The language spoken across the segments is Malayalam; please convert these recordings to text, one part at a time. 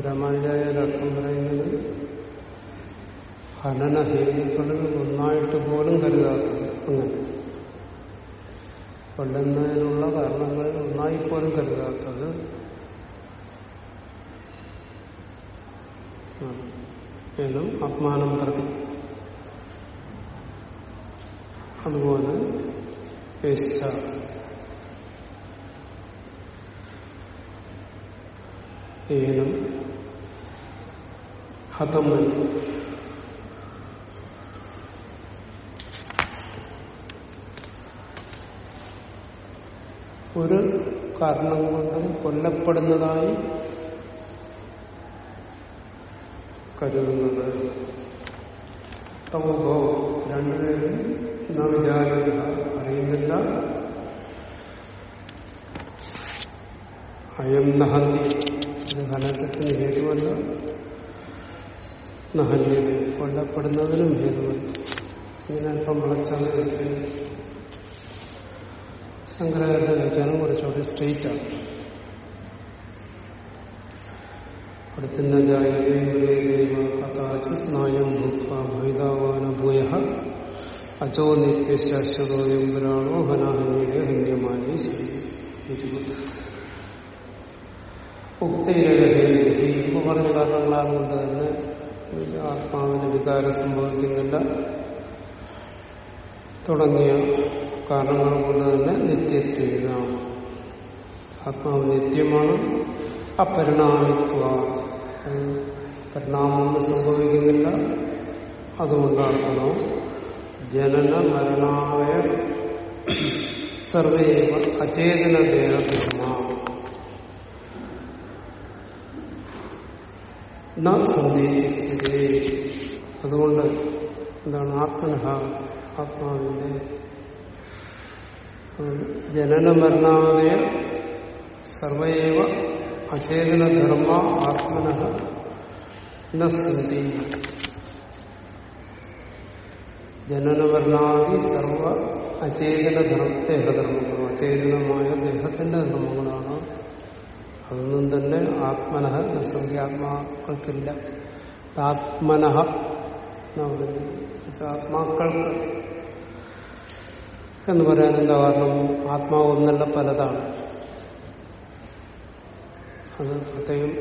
രാമാനുജായ അർത്ഥം പറയുന്നത് ഹനന ഹേതുക്കളിൽ ഒന്നായിട്ട് പോലും കരുതാത്തത് അങ്ങനെ. കൊല്ലുന്നതിനുള്ള കാരണങ്ങൾ ഒന്നായി പോലും കരുതാത്തത് എന്നും ആത്മാനം പ്രതി. അതുപോലെ ഏനം ഹതമൻ ഒരു കാരണം കൊണ്ടും കൊല്ലപ്പെടുന്നതായി കരുതുന്നത്. തമോഭോ രണ്ടുപേരും വിചാരിക്കുക അറിയുന്നില്ല. അയം നഹന്തി ഇത് ഹനനത്തിന് ഹേതുവല്ല. നഹന്യത കൊല്ലപ്പെടുന്നതിനും ഹേതുവല്ല ഇങ്ങനെ അല്പം വിളച്ചാണ് ശങ്കരാചാര്യ വ്യാഖ്യാനം കുറച്ചുകൂടി സ്ട്രെയിറ്റ് ആണ്. അടുത്തുന്ന കഥാചിത് നായം ഭൂത്വ അചോ കാരണങ്ങളാകൊണ്ട് തന്നെ ആത്മാവിന് വികാരം സംഭവിക്കുന്നില്ല. തുടങ്ങിയ കാരണങ്ങൾ കൊണ്ട് തന്നെ നിത്യത്വം. ആത്മാവ് നിത്യമാണ് അപരിണാമിത്വ. പരിണാമമൊന്നും സംഭവിക്കുന്നില്ല. അതുകൊണ്ടാണോ ജനന മരണായ സർവൈവ അചേതന സന്ദേശിച്ചതേ അതുകൊണ്ട് എന്താണ് ആത്മനഹ ആത്മാവിന്റെ ജനനമരണാദയ സർവൈവ അചേതനധർമ്മ ആത്മന നസ്തി ജനനമരണാദി സർവ അചേതന ദേഹധർമ്മങ്ങളും അചേതനമായ ദേഹത്തിന്റെ ധർമ്മങ്ങളാണ് അതൊന്നും തന്നെ ആത്മനഹ സന്ധി ആത്മാക്കൾക്കില്ല ആത്മനഹ ആത്മാക്കൾക്ക് എന്ന് പറയാൻ എന്താ കാരണം? ആത്മാവ് ഒന്നല്ല പലതാണ്. അത് പ്രത്യേകം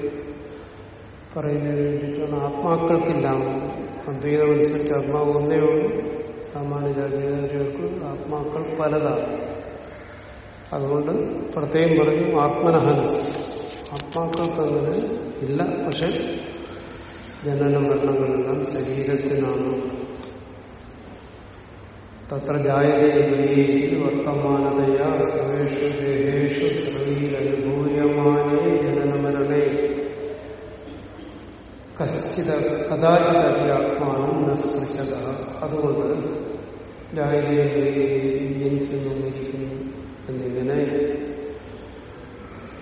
പറയുന്നതിന് വേണ്ടിയിട്ടാണ്. ആത്മാക്കൾക്കില്ല. അദ്വൈതമനുസരിച്ച് ആത്മാവ് ഒന്നേ ഉള്ളൂ. രാമാനുചാര്യർക്ക് ആത്മാക്കൾ പലതാണ്. അതുകൊണ്ട് പ്രത്യേകം പറയും ആത്മനഹനസ് ആത്മാക്കൾക്ക് അങ്ങനെ ഇല്ല പക്ഷെ ജനന മരണങ്ങളെല്ലാം ശരീരത്തിനാണ്. തത്ര ജായതേ വർത്തമാനതയാ സർവേഷു ദേഹേഷു സർവീരനുഭൂയമാനേ ജനനമരണേ. കശ്ചിത കഥാചിത ആത്മാനം നസ്പൃശത അതുകൊണ്ട് ജായതയെ ജനിക്കുന്നു എന്നിങ്ങനെ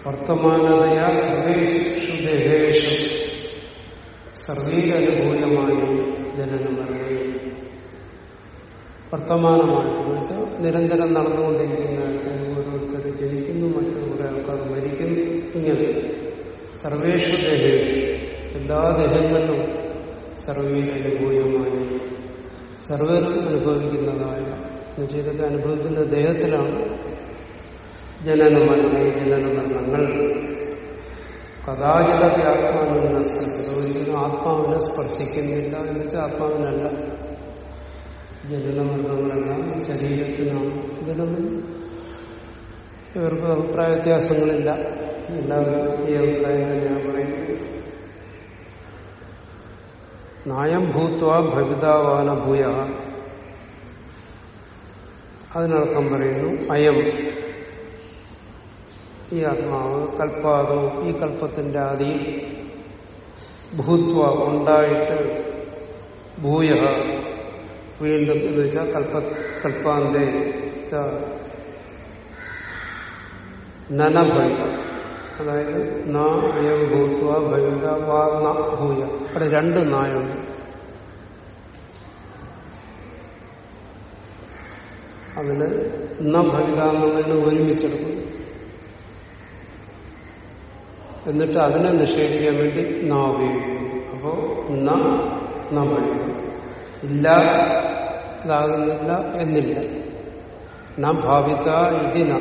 വർത്തമാനതയാ സർവേഷു ദേഹേഷു സർവീരനുഭൂയമാനേ ജനനമരണേ വർത്തമാനമായിട്ട് വെച്ചാൽ നിരന്തരം നടന്നുകൊണ്ടിരിക്കുന്ന ആൾക്കാർ ഓരോരുത്തർ ജനിക്കുന്നു മറ്റു കുറെ ആൾക്കാർ മരിക്കുന്നു ഇങ്ങനെ. സർവേഷു ദേഹേഷു എല്ലാ ദേഹങ്ങളിലും സർവീര സർവേ അനുഭവിക്കുന്നതായ എന്നുവെച്ചാൽ അനുഭവിക്കുന്ന ദേഹത്തിലാണ് ജനനമരണ ജനനമരണങ്ങൾ കഥാചിതൊക്കെ ആത്മാവിനെ സ്പർശിക്കുന്നു. ആത്മാവിനെ സ്പർശിക്കുന്നില്ല എന്ന് വെച്ചാൽ ആത്മാവിനല്ല. ജനനമരണങ്ങളെല്ലാം ശരീരത്തിനാണ്. ഇതിനൊന്നും ഇവർക്ക് അഭിപ്രായ വ്യത്യാസങ്ങളില്ല. എല്ലാവരും ഈ അഭിപ്രായം തന്നെയാണ് പറയുന്നത് നായം ഭൂത്വ ഭവിതാവാന ഭൂയ അതിനർത്ഥം പറയുന്നു അയം. ഈ ആത്മാവ് കൽപ്പാദോ ഈ കൽപ്പത്തിന്റെ ആദി ഭൂത്വ ഉണ്ടായിട്ട് ഭൂയ. വീണ്ടും എന്ന് വെച്ചാൽ കൽപ്പ കൽപ്പാന്തേ ച നനഭയ അതായത് നാ അയം ഭൂത്വ ഭവിത വാ ന ഭൂയ. അവിടെ രണ്ട് നായുണ്ട് അതിന് ന ഭവിത എന്നുള്ളതിന് ഒരുമിച്ചെടുക്കുന്നു. എന്നിട്ട് അതിനെ നിഷേധിക്കാൻ വേണ്ടി ന ഉപയോഗിക്കുന്നു അപ്പോ ന ന ഇല്ല ഇതാകുന്നില്ല എന്നില്ല. നാം ഭാവിച്ച ഇതിന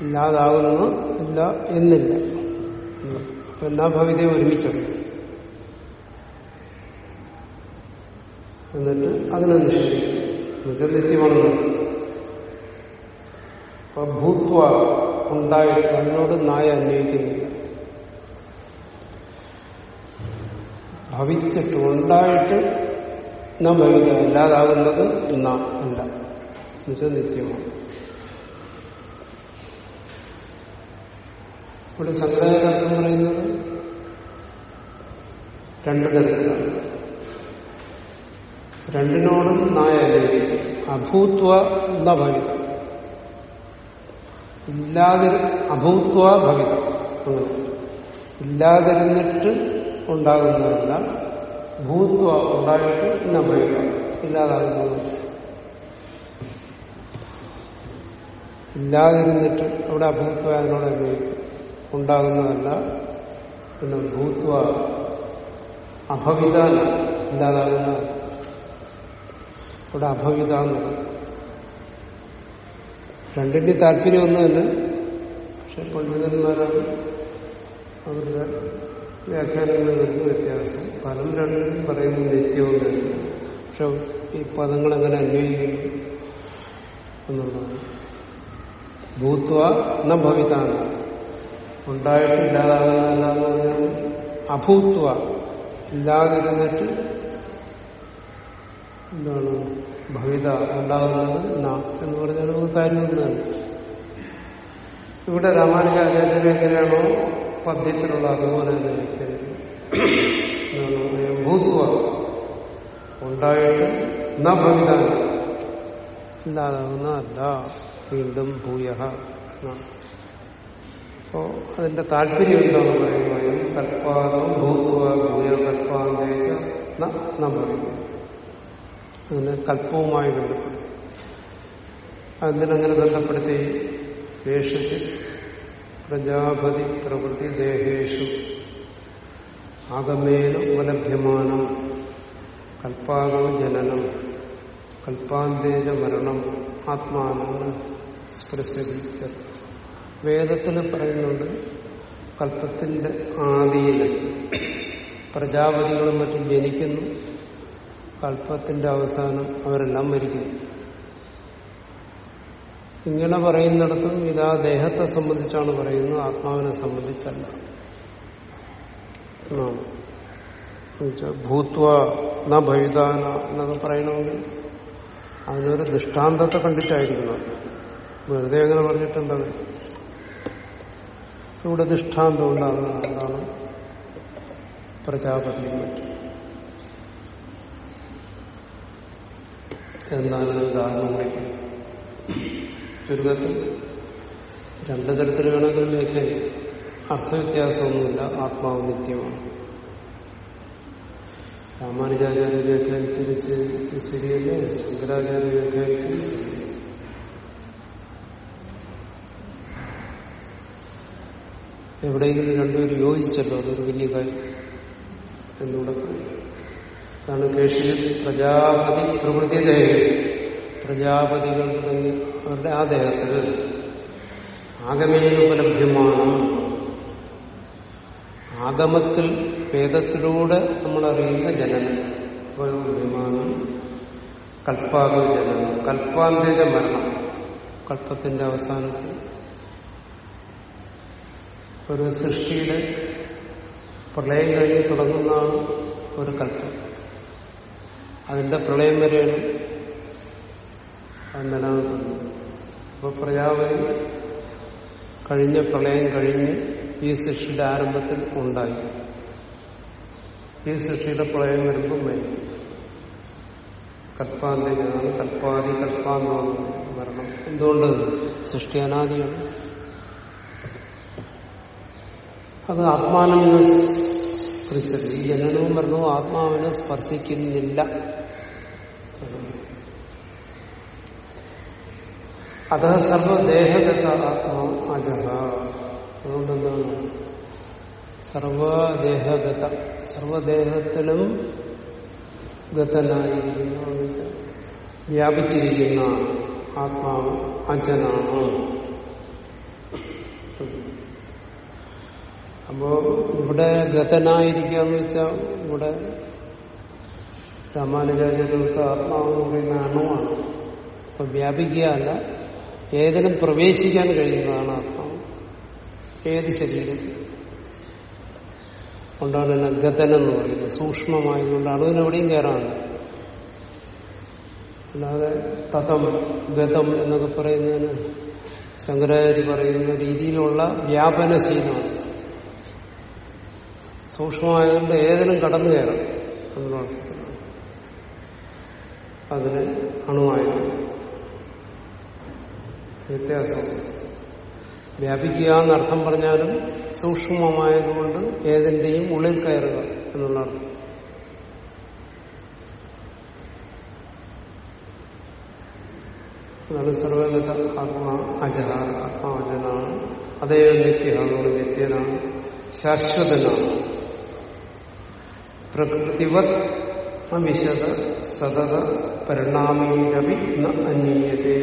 ഇല്ലാതാകുന്നു ഇല്ല എന്നില്ല. അപ്പൊ എല്ലാ ഭവിതയും ഒരുമിച്ചുണ്ട് എന്നിട്ട് അതിനെ നിഷേധിക്കും. നിത്യമാണെന്ന് അപ്പൊ ഭൂത്വ. ഉണ്ടായിട്ട് അതിനോട് നായ അന്വയിക്കുന്നില്ല ഭവിച്ചിട്ട് ഉണ്ടായിട്ട് ന ഭവിത ഇല്ലാതാകുന്നത് ന അല്ല. എന്നുവെച്ചാൽ നിത്യമാണ്. ഇവിടെ സംഗ്രഹം പറയുന്നത് രണ്ടു തരത്തിലാണ്. രണ്ടിനോടും നായ അന്വേഷിക്കും. അഭൂത്വ ന ഭവിത. ഇല്ലാതി അഭൂത്വ ഭവിത. ഇല്ലാതിരുന്നിട്ട് ഉണ്ടാകുന്നതല്ല ഭൂത്വ ഉണ്ടായിട്ട് ഇന്ന ഭവിത. ഇല്ലാതാകുന്നത്. ഇല്ലാതിരുന്നിട്ട് അവിടെ അഭൂത്വ അന്വയിക്കും ഉണ്ടാകുന്നതല്ല പിന്നെ ഭൂത്വ അഭവിത ഇല്ലാതാകുന്ന ഇവിടെ അഭവിത എന്നത് രണ്ടിന്റെ താല്പര്യം താല്പര്യമൊന്നുമല്ല പക്ഷെ പണ്ഡിതന്മാരാണ് അവരുടെ വ്യാഖ്യാനങ്ങളിൽ നിന്ന് വ്യത്യാസം. പലം രണ്ടിനും പറയുന്നത് നിത്യവും പക്ഷെ ഈ പദങ്ങൾ എങ്ങനെ അന്വയിക്കുന്നു എന്നുള്ളതാണ് ഭൂത്വ ന ഭവിതാണ് ഉണ്ടായിട്ട് ഇല്ലാതാകുന്നതല്ല പറഞ്ഞാൽ അഭൂത്വ. ഇല്ലാതിരുന്നിട്ട് എന്താണ് ഭവിത ഉണ്ടാകുന്നത്? ന എന്ന് പറഞ്ഞാൽ നമുക്ക് കാര്യമൊന്നാണ് ഇവിടെ രാമാനുജാചാര്യൻ എങ്ങനെയാണോ പദ്യത്തിലുള്ള അതുപോലെ തന്നെ എന്താണ് ഭൂത്വ ഉണ്ടായിട്ട് ന ഭവിത. ഇല്ലാതാകുന്നതല്ല വീണ്ടും ഭൂയ അപ്പോ അതിന്റെ താല്പര്യം എന്താണ് പറയുന്നത് കൽപ്പാദം ഭൂത്വ ഭൂയ കൽപ്പാന്തേച്ച പറയുന്നു അതിനെ കൽപ്പവുമായി ബന്ധപ്പെടുത്തി അതിനങ്ങനെ ബന്ധപ്പെടുത്തി വേഷിച്ച് പ്രജാപതി പ്രകൃതി ദേഹേഷു ആഗമേന ഉപലഭ്യമാനം കൽപ്പാകം ജനനം കൽപ്പാന്തേജ മരണം ആത്മാനം സ്പൃശതി വേദത്തിൽ പറയുന്നുണ്ട് കൽപ്പത്തിന്റെ ആദിയിൽ പ്രജാപതികളും മറ്റും ജനിക്കുന്നു. കൽപ്പത്തിന്റെ അവസാനം അവരെല്ലാം മരിക്കുന്നു ഇങ്ങനെ പറയുന്നിടത്തും ഇതാ ദേഹത്തെ സംബന്ധിച്ചാണ് പറയുന്നത് ആത്മാവിനെ സംബന്ധിച്ചല്ല. എന്നാണ്. ഭൂത്വ ന ഭവിതാന എന്നൊക്കെ പറയണമെങ്കിൽ അതിനൊരു ദൃഷ്ടാന്തത്തെ കണ്ടിട്ടായിരിക്കണം. വെറുതെ അങ്ങനെ പറഞ്ഞിട്ടുണ്ടത് ഇവിടെ ദൃഷ്ടാന്തം ഉണ്ടാകുന്ന എന്താണ്? മറ്റും. എന്നാണ് ഉദാഹരണം കുറിക്കുന്നത് ചുരുക്കത്തിൽ രണ്ടു തരത്തിൽ വേണമെങ്കിലും വ്യാഖ്യാനിക്കും അർത്ഥവ്യത്യാസമൊന്നുമില്ല ആത്മാവ് നിത്യമാണ്. രാമാനുജാചാര്യ വ്യാഖ്യാനിച്ചത് ശരിയല്ലേ ശങ്കരാചാര്യ വ്യാഖ്യാനിച്ചത് ശരി എവിടെയെങ്കിലും രണ്ടുപേരും യോജിച്ചല്ലോ അതൊരു വലിയ കാര്യം. എന്നുകൂടെ പറയും? അതാണ് കേഷിൽ പ്രജാപതി പ്രകൃതി ദേഹം. പ്രജാപതികൾ തുടങ്ങി അവരുടെ ആ ദേഹത്തിൽ ആഗമേനുപലഭ്യമാണ്. ആഗമത്തിൽ വേദത്തിലൂടെ നമ്മളറിയുന്ന ജനനം ഉപലഭ്യമാണ് കൽപ്പാക ജനനം കൽപ്പാന്തേജ മരണം കൽപ്പത്തിന്റെ അവസാനത്തിൽ. ഒരു സൃഷ്ടിയുടെ പ്രളയം കഴിഞ്ഞ് തുടങ്ങുന്നതാണ് ഒരു കൽപ്പം. അതിന്റെ പ്രളയം വരെയാണ് അത് നിലനിൽക്കുന്നത് അപ്പൊ പ്രജാപതി കഴിഞ്ഞ പ്രളയം കഴിഞ്ഞ് ഈ സൃഷ്ടിയുടെ ആരംഭത്തിൽ ഉണ്ടായി. ഈ സൃഷ്ടിയുടെ പ്രളയം വരുമ്പോൾ മരിക്കും കൽപ്പാന്തമാണ് കൽപ്പാതി കൽപ്പാന്തമാണ് മരണം എന്തുകൊണ്ട്? സൃഷ്ടി അനാദിയാണ്. അത് ആത്മാനം സ്പർശിച്ചത് ഈ ജനനവും മരണവും ആത്മാവിനെ സ്പർശിക്കുന്നില്ല. അത സർവദേഹഗത ആത്മാ അജഹ. അതുകൊണ്ടെന്താണ്? സർവദേഹഗത സർവദേഹത്തിലും ഗതനായിരിക്കുന്ന വ്യാപിച്ചിരിക്കുന്ന ആത്മാവ് അജനാണ്. അപ്പോ ഇവിടെ ഗതനായിരിക്കുക എന്ന് വെച്ചാൽ ഇവിടെ രാമാനുചാര്യങ്ങൾക്ക് ആത്മാവ് എന്ന് പറയുന്ന അണുവാണ്. അപ്പൊ വ്യാപിക്കുകയല്ല. ഏതിനും പ്രവേശിക്കാൻ കഴിയുന്നതാണ് ആത്മാവ്. ഏത് ശരീരത്തിൽ കൊണ്ടാണ് എന്നെ എന്ന് പറയുന്നത്. സൂക്ഷ്മമായതുകൊണ്ട് അണുവിനെവിടെയും കയറാണ് അല്ലാതെ തതം ഗതം എന്നൊക്കെ പറയുന്നതിന് ശങ്കരാചാര്യ പറയുന്ന രീതിയിലുള്ള വ്യാപനശീലമാണ്. സൂക്ഷ്മമായതുകൊണ്ട് ഏതിനും കടന്നു കയറാം. അതിനുള്ള അതിന് അണുവായ വ്യത്യാസം. വ്യാപിക്കുക എന്നർത്ഥം പറഞ്ഞാലും സൂക്ഷ്മമായതുകൊണ്ട് ഏതിന്റെയും ഉള്ളിൽ കയറുക എന്നുള്ള അർത്ഥം. അതാണ് സർവഗത ആത്മാ അജഹ. ആത്മാവജനാണ് അതേ നിത്യ എന്നുള്ള നിത്യനാണ് ശാശ്വതനാണ്. പ്രകൃതിവത് അവിശത സതത പരിണാമീരവി അന്യതേ.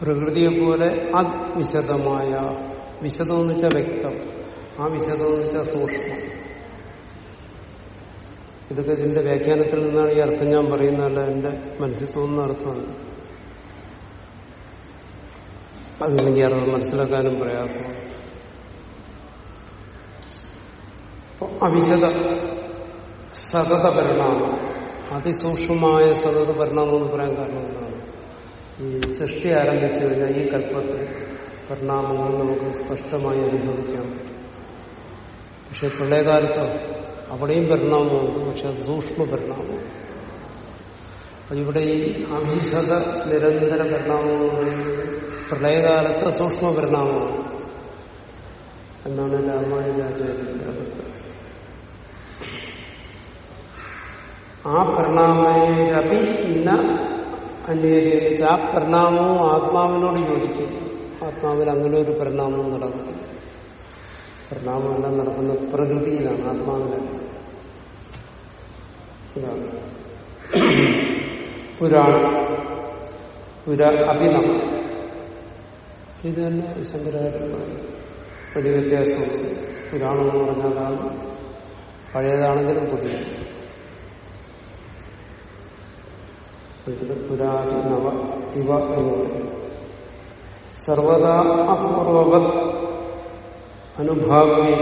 പ്രകൃതിയെ പോലെ അവിശദമായ വിശദം എന്ന് വെച്ചാൽ വ്യക്തം ആ വിശദം എന്ന് വെച്ചാൽ സൂക്ഷ്മം. ഇതൊക്കെ ഇതിന്റെ വ്യാഖ്യാനത്തിൽ നിന്നാണ് ഈ അർത്ഥം ഞാൻ പറയുന്നതല്ല എന്റെ മനസ്സിൽ തോന്നുന്ന അർത്ഥമാണ് അതില്ലെങ്കിൽ അർത്ഥം മനസ്സിലാക്കാനും പ്രയാസമാണ്. അവിശദ സതത പരിണാമം അതിസൂക്ഷ്മമായ സതത പരിണാമം എന്ന് പറയാൻ കാരണം എന്താണ്? ഈ സൃഷ്ടി ആരംഭിച്ചു കഴിഞ്ഞാൽ ഈ കല്പത്തിൽ പരിണാമങ്ങൾ നമുക്ക് സ്പഷ്ടമായി അനുഭവിക്കാം. പക്ഷെ പ്രളയകാലത്ത് അവിടെയും പരിണാമമുണ്ട് പക്ഷെ അത് സൂക്ഷ്മ പരിണാമമാണ് അപ്പൊ ഇവിടെ ഈ അവിശത നിരന്തര പരിണാമം എന്ന് പറയുന്നത് പ്രളയകാലത്ത് സൂക്ഷ്മ പരിണാമമാണ് എന്നാണ് രാമാനുജാചാര്യന്റെ അഭിപ്രായം ആ പരിണാമേരപി ഇന്ന അന്വേഷിച്ച് ആ പരിണാമവും ആത്മാവിനോട് യോജിക്കുന്നു ആത്മാവിൽ അങ്ങനെ ഒരു പരിണാമവും നടക്കുന്നു പരിണാമമെല്ലാം നടക്കുന്ന പ്രകൃതിയിലാണ് ആത്മാവിലല്ല ഇതാണ്. പുരാണം. പുര അഭിനവ ഇത് തന്നെ ശങ്കരാചാര്യ വലിയ വ്യത്യാസമുണ്ട്. പുരാണം എന്ന് പറഞ്ഞാൽ പഴയതാണെങ്കിലും പുതിയ ഇത് പുരാതി നവ ഇവ എന്ന് പറയും സർവദാ അനുഭാവി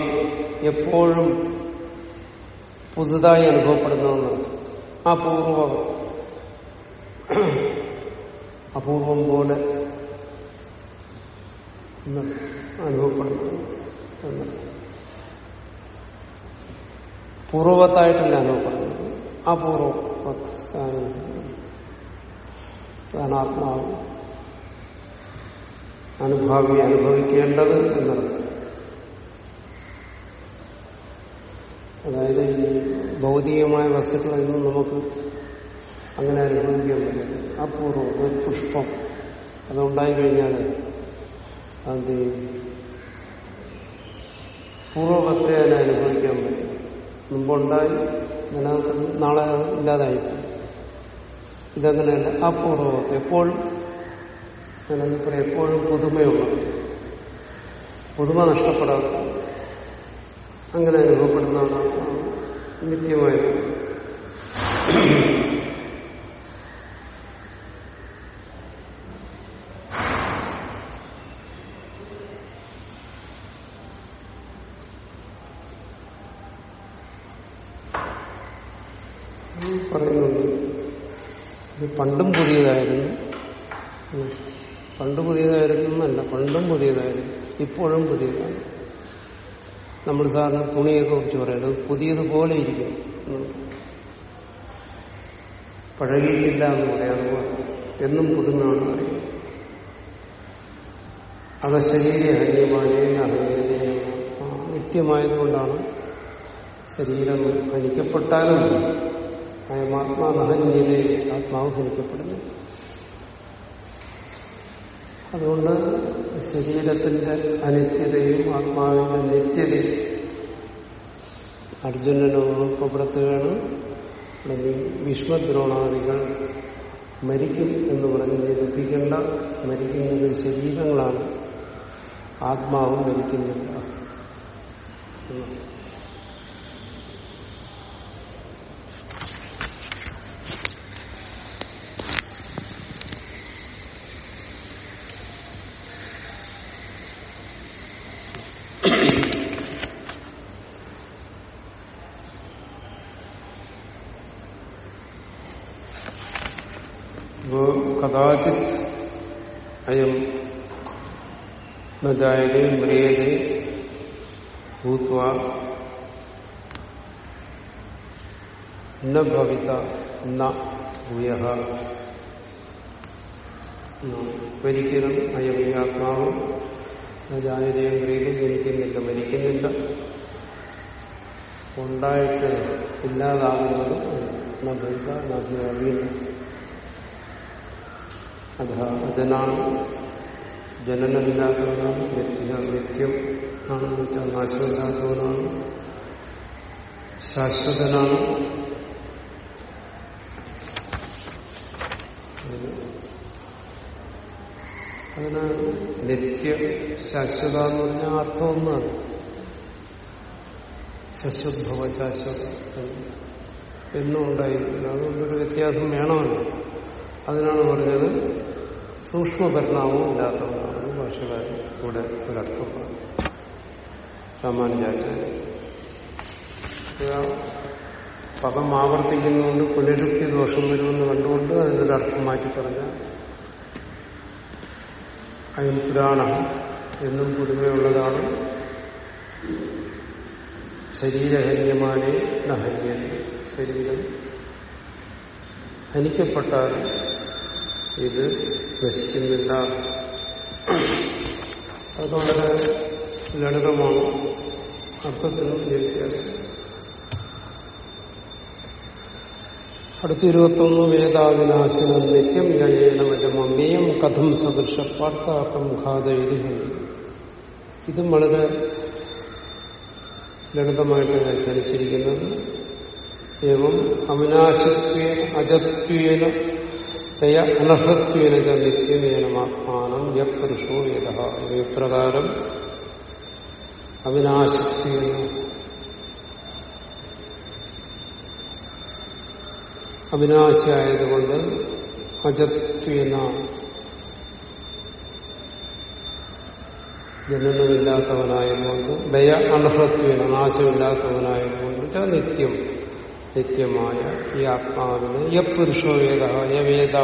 എപ്പോഴും പുതുതായി അനുഭവപ്പെടുന്നതെന്നാണ് അപൂർവം അപൂർവം പോലെ അനുഭവപ്പെടുന്നു പൂർവത്തായിട്ടല്ല അനുഭവപ്പെടുന്നത്. അപൂർവത്ത് അതാണ് ആത്മാവ് അനുഭാവി അനുഭവിക്കേണ്ടത് എന്നർത്ഥം അതായത് ഈ ഭൗതികമായ വസ്തുക്കളൊന്നും നമുക്ക് അങ്ങനെ അനുഭവിക്കാൻ പറ്റില്ല. അപൂർവം ഒരു പുഷ്പം അതുണ്ടായി കഴിഞ്ഞാൽ അത് പൂർവത്തെ അതിനെ അനുഭവിക്കാൻ പറ്റും. മുമ്പുണ്ടായി നിലനിൽക്കുന്നു നാളെ അത് ഇല്ലാതായി. ഇതങ്ങനെയല്ല. അപൂർവത്തെ എപ്പോഴും ഞാനെന്ന് പറയാം എപ്പോഴും പുതുമയുള്ള പുതുമ നഷ്ടപ്പെടാത്ത അങ്ങനെ അനുഭവപ്പെടുന്നതാണ് നിത്യമായത് പറയുന്നുണ്ട് ഇത് പണ്ടും പുതിയതായിരുന്നു പണ്ട് പുതിയതായിരുന്നു എന്നല്ല പണ്ടും പുതിയതായിരുന്നു ഇപ്പോഴും പുതിയതാണ് നമ്മൾ സാധാരണ തുണിയൊക്കെ കുറിച്ച് പറയുന്നത് പുതിയതുപോലെ ഇരിക്കും. പഴകിയിട്ടില്ല എന്ന് പറയാം. എന്നും പുതുമയാണ് പറയും. അത് ശരീര ഹന്യമാനേ നിത്യമായതുകൊണ്ടാണ് ശരീരം ഹനിക്കപ്പെട്ടാലും അയമാത്മാനഹന്യതേ ആത്മാവ് ഹനിക്കപ്പെടുന്നു. അതുകൊണ്ട് ശരീരത്തിന്റെ അനിത്യതയും ആത്മാവിന്റെ നിത്യതയും അർജുനനെ അല്ലെങ്കിൽ ഭീഷ്മദ്രോണാദികൾ മരിക്കും എന്ന് പറഞ്ഞ് നിരൂപിക്കേണ്ട മരിക്കുന്നത് ശരീരങ്ങളാണ്. ആത്മാവും മരിക്കുന്നില്ല കഥാചിത് അയം നജായതേ മ്രിയതേ ഭൂത്വ. ഭവിത ഭൂയ ഒരിക്കലും അയം ഈ ആത്മാവ്. നജായതയും മ്രിയതയും ജനിക്കുന്നില്ല മരിക്കുന്നില്ല. ഉണ്ടായിട്ട് ഇല്ലാതാകുന്നത് ഭവിത ന അറിയുന്നു അധ അജനാണ് ജനനമില്ലാത്തവനാണ് വ്യക്തിക നിത്യം ആണെന്ന് വെച്ചാൽ നാശമില്ലാത്തവനാണ് ശാശ്വതനാണ്. അതിന് നിത്യ ശാശ്വത എന്ന് പറഞ്ഞാൽ അർത്ഥം ഒന്നാണ് ശശ്വദ്ഭവ ശാശ്വത എന്നും ഉണ്ടായിരിക്കില്ല അതുകൊണ്ടൊരു വ്യത്യാസം വേണമല്ലോ. അതിനാണ് പറഞ്ഞത് സൂക്ഷ്മപരിണാമവും ഇല്ലാത്തവരാണ് ഭാഷകാരൻ ഇവിടെ ഒരർത്ഥം രാമാനുജാചാര്യ പദം ആവർത്തിക്കുന്നതുകൊണ്ട് പുനരുക്തി ദോഷം വരുമെന്ന് കണ്ടുകൊണ്ട് അതിനൊരർത്ഥം മാറ്റി പറഞ്ഞ അയം പുരാണം എന്നും പുതുമയുള്ളതാണ്. ശരീരഹന്യമാനെ നഹന്യൻ ശരീരം ഹനിക്കപ്പെട്ടാൽ ഇത് നശിക്കുന്നില്ല അത് വളരെ ലളിതമാണ് അർത്ഥത്തിനും വ്യത്യാസം. അടുത്ത ഇരുപത്തൊന്ന് വേദാവിനാശനം നിത്യം യയേന വജമമ്മയും കഥം സദൃശ പാർത്ഥാർത്ഥം ഘാതയിരി ഇതും വളരെ ലളിതമായിട്ട് വ്യാഖ്യാനിച്ചിരിക്കുന്നത്. ഏവം അവിനാശത്വേന അജത്വേന തയ അനർഹത്വേന നിത്യവേനമാത്മാനം യപുരുഷോ വേദ. ഇവയപ്രകാരം അവിനാശിക്കുന്നു അവിനാശിയായതുകൊണ്ട് അജത്വേന ജനനമില്ലാത്തവനായതുകൊണ്ട് ദയ അനഹത്വന നാശമില്ലാത്തവനായതുകൊണ്ട് നിത്യം. നിത്യമായ ഈ ആത്മാവിനെ യപുരുഷോ വേദ യവേദ.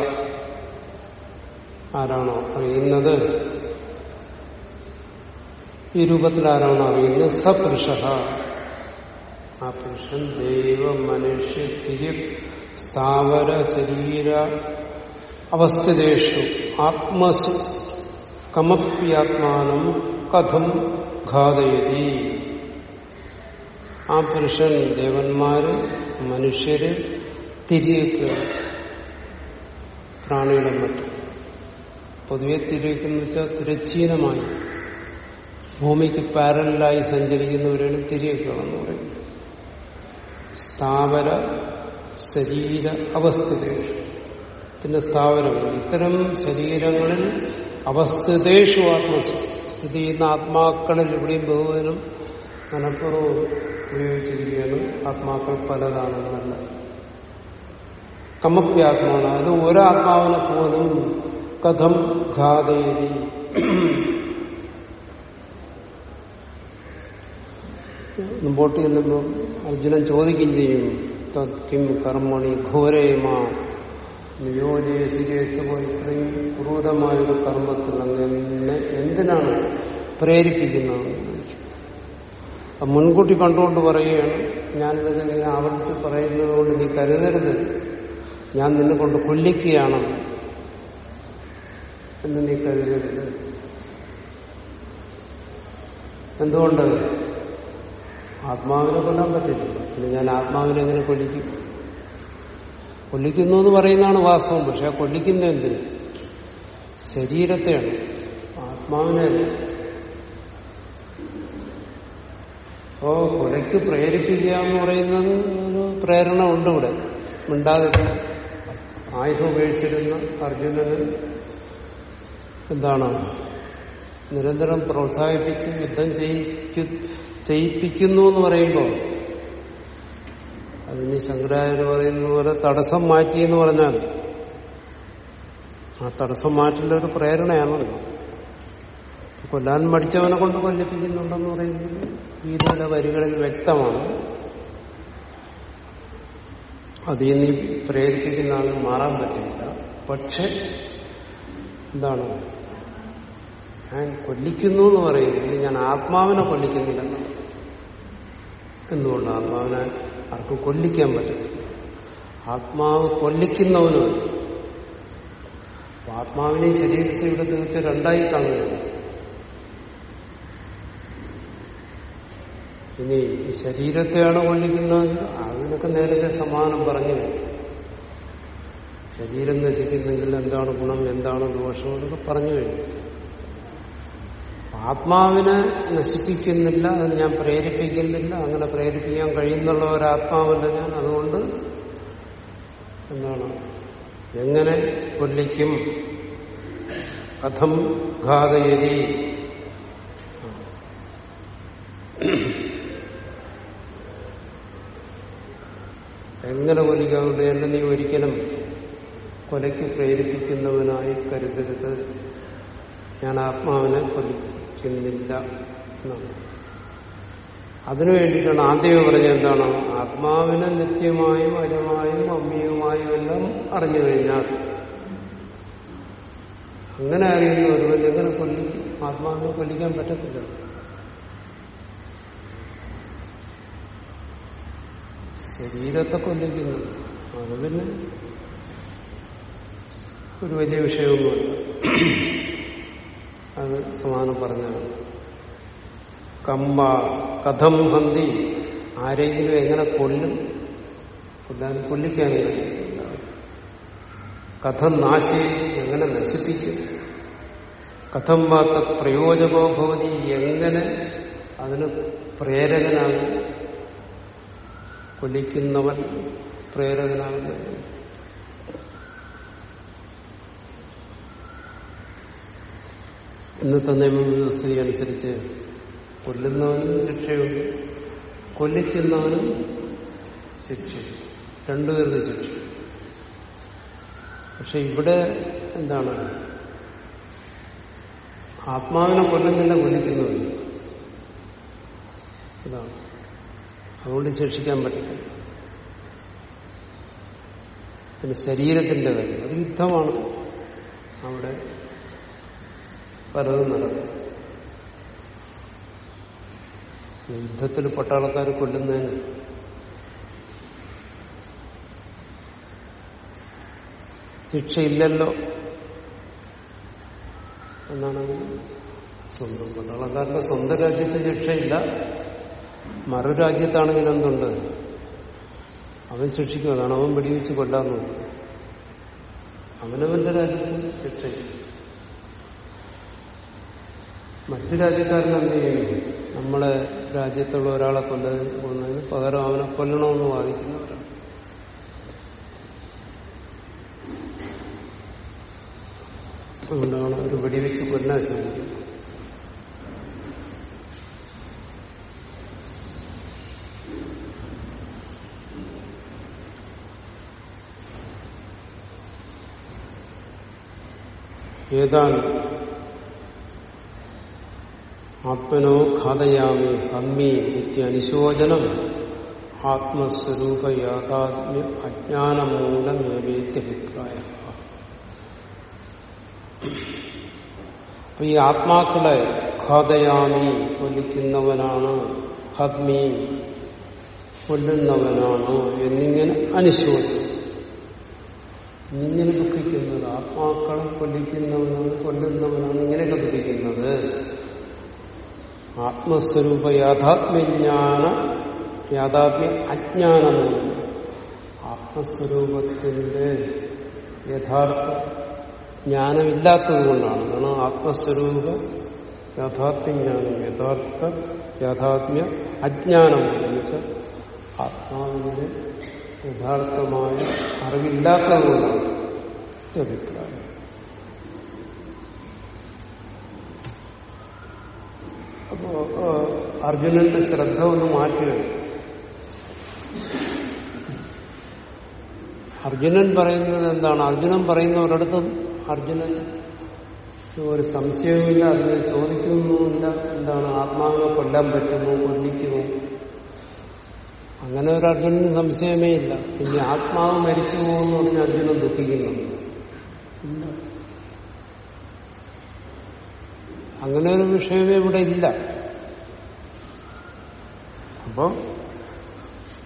ആരാണോ അറിയുന്നത്? ഈ രൂപത്തിൽ ആരാണോ അറിയുന്നത്? സപുരുഷ. ആ പുരുഷൻ ദൈവ മനുഷ്യ സ്ഥാവര ശരീര അവസ്ഥിതേഷു. ആത്മസു കമപ്യാത്മാനം കഥം ഘാതയതി. ആ പുരുഷൻ ദേവന്മാര് മനുഷ്യര് തിരിയേക്കുക പ്രാണികളും മറ്റും. പൊതുവെ തിരിയിക്കുന്ന വെച്ചാൽ തിരച്ചീനമായി ഭൂമിക്ക് പാരലായി സഞ്ചരിക്കുന്നവരാണ് തിരിയേക്കുക എന്ന് പറയുന്നത്. സ്ഥാവര ശരീര അവസ്ഥിത പിന്നെ സ്ഥാവരങ്ങൾ. ഇത്തരം ശരീരങ്ങളിൽ അവസ്ഥിതേഷു ആത്മസ്ഥിതി ചെയ്യുന്ന ആത്മാക്കളിൽ ഇവിടെയും ബഹുവനും മനഃപൂർവം ഉപയോഗിച്ചിരിക്കുകയാണ് ആത്മാക്കൾ പലതാണെന്നല്ല കമപ്യാത്മാവാണ് അത് ഒരാത്മാവിനെ പോലും കഥം ഘാതയതി. മുമ്പോട്ട് ചെല്ലുമ്പോൾ അർജുനൻ ചോദിക്കുകയും ചെയ്യും തത്കിം കർമ്മണി ഘോരയമാ നിയോജയസികേശമോ ഇത്രയും ക്രൂരമായൊരു കർമ്മത്തിൽ അങ്ങനെ എന്തിനാണ് പ്രേരിപ്പിക്കുന്നത്? മുൻകൂട്ടി കണ്ടുകൊണ്ട് പറയുകയാണ്. ഞാനിതൊക്കെ ഇങ്ങനെ ആവർത്തിച്ച് പറയുന്നത് കൊണ്ട് നീ കരുതരുത്. ഞാൻ നിന്നെ കൊണ്ട് കൊല്ലിക്കുകയാണ് എന്ന് നീ കരുതരുത്. എന്തുകൊണ്ട്? ആത്മാവിനെ കൊല്ലാൻ പറ്റില്ല. പിന്നെ ഞാൻ ആത്മാവിനെ എങ്ങനെ കൊല്ലിക്കും? കൊല്ലിക്കുന്നു എന്ന് പറയുന്നതാണ് വാസ്തവം. പക്ഷെ ആ കൊല്ലിക്കുന്ന ശരീരത്തെയാണ്. ആത്മാവിനെ അല്ല. അപ്പോ കൊലയ്ക്ക് പ്രേരിപ്പിക്കുക എന്ന് പറയുന്നത് ഒരു പ്രേരണ ഉണ്ട് ഇവിടെ. മിണ്ടാതെ ആയുധം ഉപേക്ഷിച്ചിരുന്ന അർജുനന് എന്താണ്? നിരന്തരം പ്രോത്സാഹിപ്പിച്ച് യുദ്ധം ചെയ്യിക്കു ചെയ്യിപ്പിക്കുന്നു എന്ന് പറയുമ്പോൾ അതിന് ശങ്കരാചാര്യ പറയുന്ന പോലെ തടസ്സം മാറ്റി എന്ന് പറഞ്ഞാൽ ആ തടസ്സം മാറ്റലൊരു പ്രേരണയാണല്ലോ. കൊല്ലാൻ മടിച്ചവനെ കൊണ്ട് കൊല്ലിപ്പിക്കുന്നുണ്ടെന്ന് പറയുന്നത് ഗീതയിലെ വരികളിൽ വ്യക്തമാണ്. അതിൽ നീ പ്രേരിപ്പിക്കുന്ന ആൾ മാറാൻ പറ്റില്ല. പക്ഷെ എന്താണ്? ഞാൻ കൊല്ലിക്കുന്നു എന്ന് പറയുന്നത് ഞാൻ ആത്മാവിനെ കൊല്ലിക്കുന്നില്ല എന്നാണ്. എന്തുകൊണ്ട് ആത്മാവിനെ ആർക്ക് കൊല്ലിക്കാൻ പറ്റത്തില്ല? ആത്മാവ് കൊല്ലിക്കുന്നവനും ആത്മാവിനെ ശരീരത്തെ ഇവിടെ തീർച്ച രണ്ടായി കാണുകയാണ്. ഇനി ശരീരത്തെയാണ് കൊല്ലിക്കുന്നത് അതിനൊക്കെ നേരത്തെ സമാനം പറഞ്ഞു ശരീരം നശിക്കുന്നെങ്കിൽ എന്താണ് ഗുണം എന്താണ് ദോഷം എന്നൊക്കെ പറഞ്ഞു കഴിഞ്ഞു. ആത്മാവിനെ നശിപ്പിക്കുന്നില്ല അതിന് ഞാൻ പ്രേരിപ്പിക്കുന്നില്ല അങ്ങനെ പ്രേരിപ്പിക്കാൻ കഴിയുന്നുള്ള ഒരാത്മാവല്ല ഞാൻ. അതുകൊണ്ട് എന്താണ്? എങ്ങനെ കൊല്ലിക്കും? കഥം ഘാതയരി എങ്ങനെ കൊല്ലിക്കാറുണ്ട് എന്നെ നീ ഒരിക്കലും കൊലയ്ക്ക് പ്രേരിപ്പിക്കുന്നവനായി കരുതരുത്. ഞാൻ ആത്മാവിനെ കൊല്ലിക്കുന്നില്ല എന്നാണ്. അതിനു വേണ്ടിയിട്ടാണ് ആദ്യമേ പറഞ്ഞത് എന്താണ്? ആത്മാവിനെ നിത്യമായും അജമായും അമ്മിയുമായും എല്ലാം അറിഞ്ഞു കഴിഞ്ഞാൽ അങ്ങനെ അറിയുന്ന ഒരുവൻ എങ്ങനെ കൊല്ലിക്കും ആത്മാവിനെ കൊല്ലിക്കാൻ പറ്റത്തില്ല. ശരീരത്തെ കൊല്ലിക്കുന്നത് അത് പിന്നെ ഒരു വലിയ വിഷയമൊന്നുമല്ല അത് സമാനം പറഞ്ഞാണ്. കമ്പ കഥം ഹന്തി ആരെങ്കിലും എങ്ങനെ കൊല്ലും? കൊല്ലാൻ കൊല്ലിക്കാൻ കഴിയില്ല കഥം നാശി എങ്ങനെ നശിപ്പിക്കും? കഥം വാത്ത പ്രയോജകോ ഭവതി എങ്ങനെ അതിന് പ്രേരകനാകും? കൊല്ലിക്കുന്നവൻ പ്രേരകനാകുന്നു. ഇന്നത്തെ നിയമവ്യവസ്ഥ അനുസരിച്ച് കൊല്ലുന്നവനും ശിക്ഷയുണ്ട്. കൊല്ലിക്കുന്നവനും ശിക്ഷ. രണ്ടുപേരുടെ ശിക്ഷ. പക്ഷെ ഇവിടെ എന്താണ്? ആത്മാവിനെ കൊല്ലുന്നില്ല കൊല്ലിക്കുന്നവൻ. ഇതാണ്. അതുകൊണ്ട് ശിക്ഷിക്കാൻ പറ്റത്തില്ല. പിന്നെ ശരീരത്തിന്റെ കാര്യം അത് യുദ്ധമാണ്. അവിടെ പലതും നടക്കും. യുദ്ധത്തിൽ പട്ടാളക്കാർ കൊല്ലുന്നതിന് ശിക്ഷയില്ലല്ലോ എന്നാണ് സ്വന്തം. പട്ടാളക്കാരുടെ സ്വന്തം രാജ്യത്ത് ശിക്ഷയില്ല. മറു രാജ്യത്താണെങ്കിൽ എന്തുണ്ട്? അവൻ ശിക്ഷിക്കും അതാണ് അവൻ വെടിവെച്ച് കൊല്ലാന്നു. അവനവന്റെ രാജ്യത്ത് ശിക്ഷയില്ല മറ്റു രാജ്യക്കാരൻ എന്ത് ചെയ്യുന്നു നമ്മളെ രാജ്യത്തുള്ള ഒരാളെ കൊല്ലതിന് കൊന്നതിന് പകരം അവനെ കൊല്ലണമെന്ന് വാദിക്കുന്നവരാണ്. അതുകൊണ്ടാണ് ഒരു വെടിവെച്ച് കൊല്ലാൻ ശ്രമിക്കുന്നത് ഏതാണ്? ആത്മനോ ഘാതയാമി ഹമ്മി ഇത്യനുശോചനം ആത്മസ്വരൂപ യാഥാത്മ്യ അജ്ഞാനമൂലമേവേത്യഭിപ്രായ അപ്പൊ ഈ ആത്മാക്കളെ ഖാതയാമി കൊല്ലിക്കുന്നവനാണ് ഹദ്മി കൊല്ലുന്നവനാണ് എന്നിങ്ങനെ അനുശോചിക്കും ഇങ്ങനെ ദുഃഖിക്കുന്നത് ആത്മാക്കളെ കൊല്ലിക്കുന്നവനാണ് കൊല്ലുന്നവനാണ് ഇങ്ങനെയൊക്കെ ദുഃഖിക്കുന്നത്. ആത്മസ്വരൂപ യാഥാത്മ്യജ്ഞാന യാഥാത്മ്യ അജ്ഞാനമാണ്. ആത്മസ്വരൂപത്തിന്റെ യഥാർത്ഥ ജ്ഞാനമില്ലാത്തത് കൊണ്ടാണ്. കാരണം ആത്മസ്വരൂപ യാഥാത്മ്യജ്ഞാനം യഥാർത്ഥ യാഥാത്മ്യ അജ്ഞാനം എന്ന് വെച്ചാൽ ആത്മാവിന്റെ യഥാർത്ഥമായ അറിവില്ലാത്തതുകൊണ്ടാണ് അഭിപ്രായം. അപ്പോ അർജുനന്റെ ശ്രദ്ധ ഒന്ന് മാറ്റുകയാണ് അർജുനൻ പറയുന്നത് എന്താണ്? അർജുനൻ പറയുന്ന ഒരിടത്തും അർജുനൻ ഒരു സംശയവുമില്ല അർജുനൻ ചോദിക്കുന്നുമില്ല. എന്താണ്? ആത്മാവിനെ കൊല്ലാൻ പറ്റുമോ? കൊല്ലിക്കുമോ? അങ്ങനെ ഒരു അർജുനന് സംശയമേ ഇല്ല. പിന്നെ ആത്മാവ് മരിച്ചു പോകുമെന്ന് പറഞ്ഞ് അർജുനൻ ദുഃഖിക്കുന്നുണ്ട് അങ്ങനെ ഒരു വിഷയമേ ഇവിടെ ഇല്ല. അപ്പം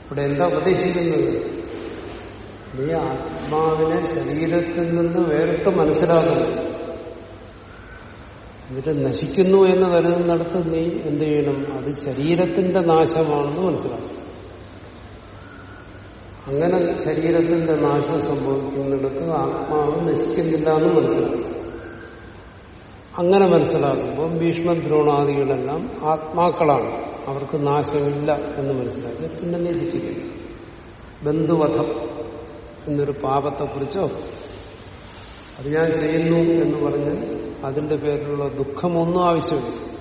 ഇവിടെ എന്താ ഉപദേശിക്കുന്നത്? നീ ആത്മാവിനെ ശരീരത്തിൽ നിന്ന് വേറിട്ട് മനസ്സിലാക്കുന്നു. എന്നിട്ട് നശിക്കുന്നു എന്ന് കരുതുന്നിടത്ത് നീ എന്ത് ചെയ്യണം? അത് ശരീരത്തിന്റെ നാശമാണെന്ന് മനസ്സിലാക്കും അങ്ങനെ ശരീരത്തിന്റെ നാശം സംഭവിക്കുന്നിടത്ത് ആത്മാവ് നശിക്കുന്നില്ല എന്ന് മനസ്സിലാക്കും. അങ്ങനെ മനസ്സിലാക്കുമ്പോൾ ഭീഷ്മ ദ്രോണാദികളെല്ലാം ആത്മാക്കളാണ്. അവർക്ക് നാശമില്ല എന്ന് മനസ്സിലാക്കി പിന്നെ നീതിക്കില്ല ബന്ധുവധം എന്നൊരു പാപത്തെക്കുറിച്ചോ അത് ഞാൻ ചെയ്യുന്നു എന്ന് പറഞ്ഞ് അതിന്റെ പേരിലുള്ള ദുഃഖമൊന്നും ആവശ്യമില്ല.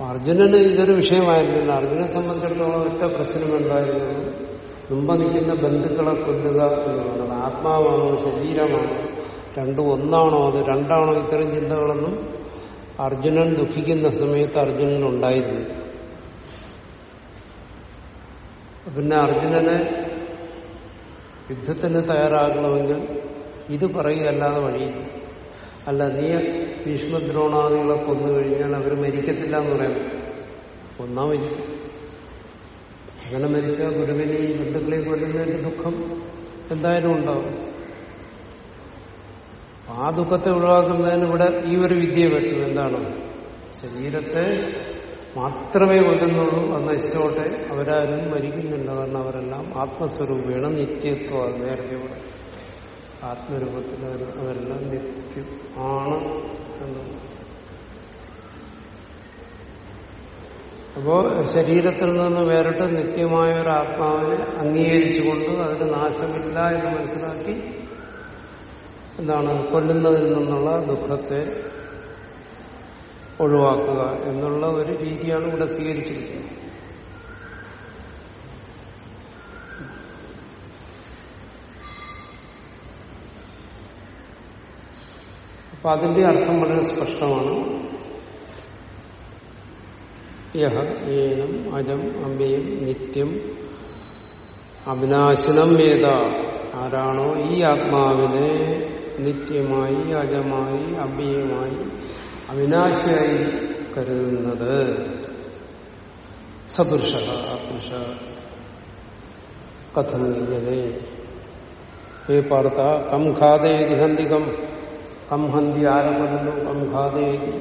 അർജുനന് ഇതൊരു വിഷയമായിരുന്നില്ല അർജുനെ സംബന്ധിച്ചിടത്തോളം ഒറ്റ പ്രശ്നം എന്തായിരുന്നു? മുമ്പ് നിൽക്കുന്ന ബന്ധുക്കളെ കൊല്ലുക എന്നുള്ളത് ആത്മാവാണോ ശരീരമാണോ? രണ്ടും ഒന്നാണോ അത്? രണ്ടാണോ ഇത്തരം ചിന്തകളൊന്നും അർജുനൻ ദുഃഖിക്കുന്ന സമയത്ത് അർജുനൻ ഉണ്ടായിരുന്നില്ല. പിന്നെ അർജുനനെ യുദ്ധത്തിന് തയ്യാറാകണമെങ്കിൽ ഇത് പറയുകയല്ലാതെ വഴിയില്ല. അല്ല നീ ഭീഷ്മദ്രോണാദികളെ കൊന്നു കഴിഞ്ഞാൽ അവർ മരിക്കത്തില്ല എന്ന് പറയാം ഒന്നാ മരിക്കും അങ്ങനെ മരിച്ച ഗുരുവിനെയും ബന്ധുക്കളെയും കൊല്ലുന്നതിന്റെ ദുഃഖം എന്തായാലും ഉണ്ടാവും. ആ ദുഃഖത്തെ ഒഴിവാക്കുന്നതിന് ഇവിടെ ഈ ഒരു വിദ്യ പറ്റും എന്താണ്? ശരീരത്തെ മാത്രമേ കൊല്ലുന്നുള്ളൂ എന്ന ഇഷ്ടോട്ടെ അവരാരും മരിക്കുന്നില്ല. കാരണം അവരെല്ലാം ആത്മസ്വരൂപേണ നിത്യത്വം നേരത്തെ ഇവിടെ ആത്മരൂപത്തിൽ അവരെല്ലാം നിത്യം ആണ് എന്ന് അപ്പോ ശരീരത്തിൽ നിന്ന് വേറിട്ട് നിത്യമായ ഒരു ആത്മാവിനെ അംഗീകരിച്ചുകൊണ്ട് അതിന് നാശമില്ല എന്ന് മനസ്സിലാക്കി എന്താണ് കൊല്ലുന്നതിൽ നിന്നുള്ള ദുഃഖത്തെ ഒഴിവാക്കുക എന്നുള്ള ഒരു രീതിയാണ് ഇവിടെ സ്വീകരിച്ചിരിക്കുന്നത്. അപ്പൊ അതിന്റെ അർത്ഥം വളരെ സ്പഷ്ടമാണ്. യഹ ഏനം അജം അമ്പയും നിത്യം അവിനാശനം വേദ ആരാണോ ഈ ആത്മാവിനെ നിത്യമായി അജമായി അഭ്യയമായി അവിനാശിയായി കരുതുന്നത്. സപുരുഷ പുരുഷ കഥം ഹേ പാർത്ത കം ഖാതേതി ഹന്തികം കം ഹന്തി ആരെ കൊല്ലുന്നു കം ഖാതേതി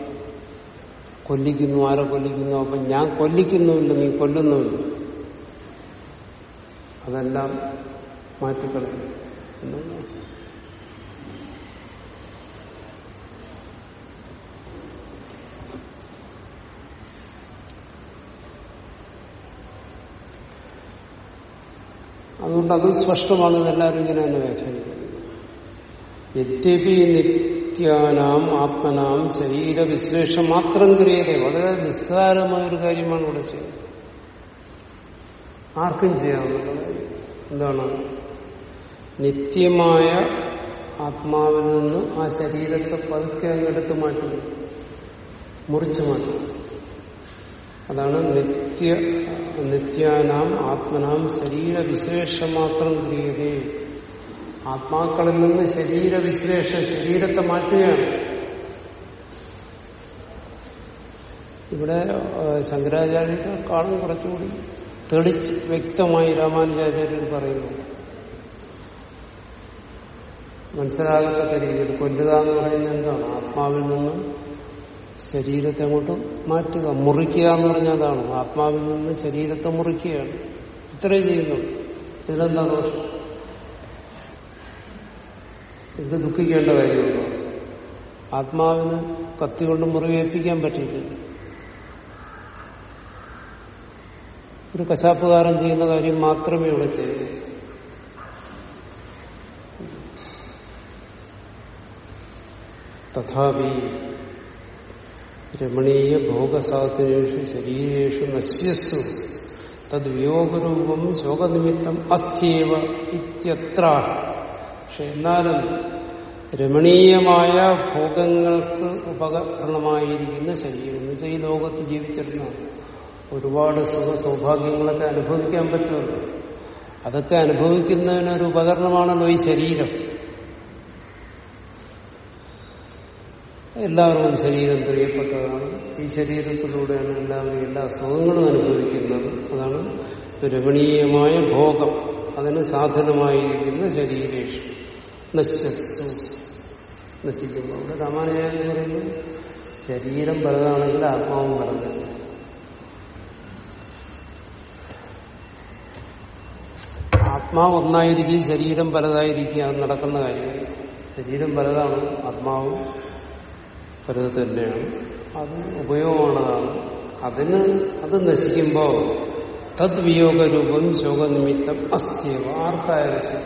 കൊല്ലിക്കുന്നു ആരെ കൊല്ലിക്കുന്നു? അപ്പം ഞാൻ കൊല്ലിക്കുന്നുമില്ല നീ കൊല്ലുന്നുമില്ല. അതെല്ലാം മാറ്റിക്കളയും അതുകൊണ്ട് അത് സ്പഷ്ടമാണ് ഇതെല്ലാവരും ഇങ്ങനെ തന്നെ വ്യാഖ്യാനിക്കുന്നത് യദ്യപി നിത്യാനാം ആത്മനാം ശരീര ശരീരവിശ്ലേഷം മാത്രം ക്രിയത വളരെ നിസ്സാരമായൊരു കാര്യമാണ് ഇവിടെ ചെയ്യുന്നത്. ആർക്കും ചെയ്യാവുന്നത് എന്താണ്? നിത്യമായ ആത്മാവിൽ നിന്ന് ആ ശരീരത്തെ പതുക്കെ അങ്ങ് എടുത്തു മാറ്റുന്നു. മുറിച്ചു മാറ്റും അതാണ് നിത്യ നിത്യാനാം ആത്മനാം ശരീരവിശേഷം മാത്രം ക്രിയതേ ആത്മാക്കളിൽ നിന്ന് ശരീരവിശ്ലേഷം ശരീരത്തെ മാറ്റുകയാണ്. ഇവിടെ ശങ്കരാചാര്യക്കാളും കുറച്ചുകൂടി തെളിച്ച് വ്യക്തമായി രാമാനുജാചാര്യർ പറയുന്നു. മനസ്സിലാകത്തക്ക രീതിയിൽ കൊല്ലുക എന്ന് പറയുന്നത് എന്താണ്? ആത്മാവിൽ നിന്നും ശരീരത്തെ അങ്ങോട്ട് മാറ്റുക മുറിക്കുക എന്ന് പറഞ്ഞതാണ് ആത്മാവിൽ നിന്ന് ശരീരത്തെ മുറിക്കുകയാണ്. ഇത്രയും ചെയ്യുന്നു ഇതിലെന്താ ദോഷം ഇത് ദുഃഖിക്കേണ്ട കാര്യമുണ്ടോ? ആത്മാവിന് കത്തി കൊണ്ട് മുറിവേൽപ്പിക്കാൻ പറ്റില്ല ഒരു കശാപ്പുകാരൻ ചെയ്യുന്ന കാര്യം മാത്രമേ ഇവിടെ ചെയ്യൂ തഥാപി രമണീയ ഭോഗസാധനേഷു ശരീരേഷു നശ്യസ്സു തദ്വിയോഗരൂപം ശോകനിമിത്തം അസ്ഥ്യേവ ഇത്യത്ര പക്ഷെ എന്നാലും രമണീയമായ ഭോഗങ്ങൾക്ക് ഉപകരണമായിരിക്കുന്ന ശരീരം. എന്ന് വെച്ചാൽ ഈ ലോകത്ത് ജീവിച്ചിരുന്ന ഒരുപാട് സുഖ സൗഭാഗ്യങ്ങളൊക്കെ അനുഭവിക്കാൻ പറ്റുമല്ലോ. അതൊക്കെ അനുഭവിക്കുന്നതിനൊരു ഉപകരണമാണല്ലോ ഈ ശരീരം. എല്ലാവർക്കും ശരീരം പ്രിയപ്പെട്ടതാണ്. ഈ ശരീരത്തിലൂടെയാണ് എല്ലാവരും എല്ലാ സുഖങ്ങളും അനുഭവിക്കുന്നത്. അതാണ് രമണീയമായ ഭോഗം. അതിന് സാധനമായിരിക്കുന്ന ശരീരേഷ്. നശിച്ചു നശിക്കുന്നു ഇവിടെ എന്ന് പറയുന്നത് ശരീരം പലതാണെങ്കിൽ ആത്മാവും പലതല്ല ആത്മാവ് ഒന്നായിരിക്കും ശരീരം പലതായിരിക്കുക അത് നടക്കുന്ന കാര്യം ശരീരം പലതാണ് ആത്മാവും പലത് തന്നെയാണ്. അത് ഉപയോഗമാണതാണ് അതിന് അത് നശിക്കുമ്പോൾ തദ്വിയോഗ രൂപം ശോകനിമിത്തം അസ്ഥിയോ ആർക്കായാലും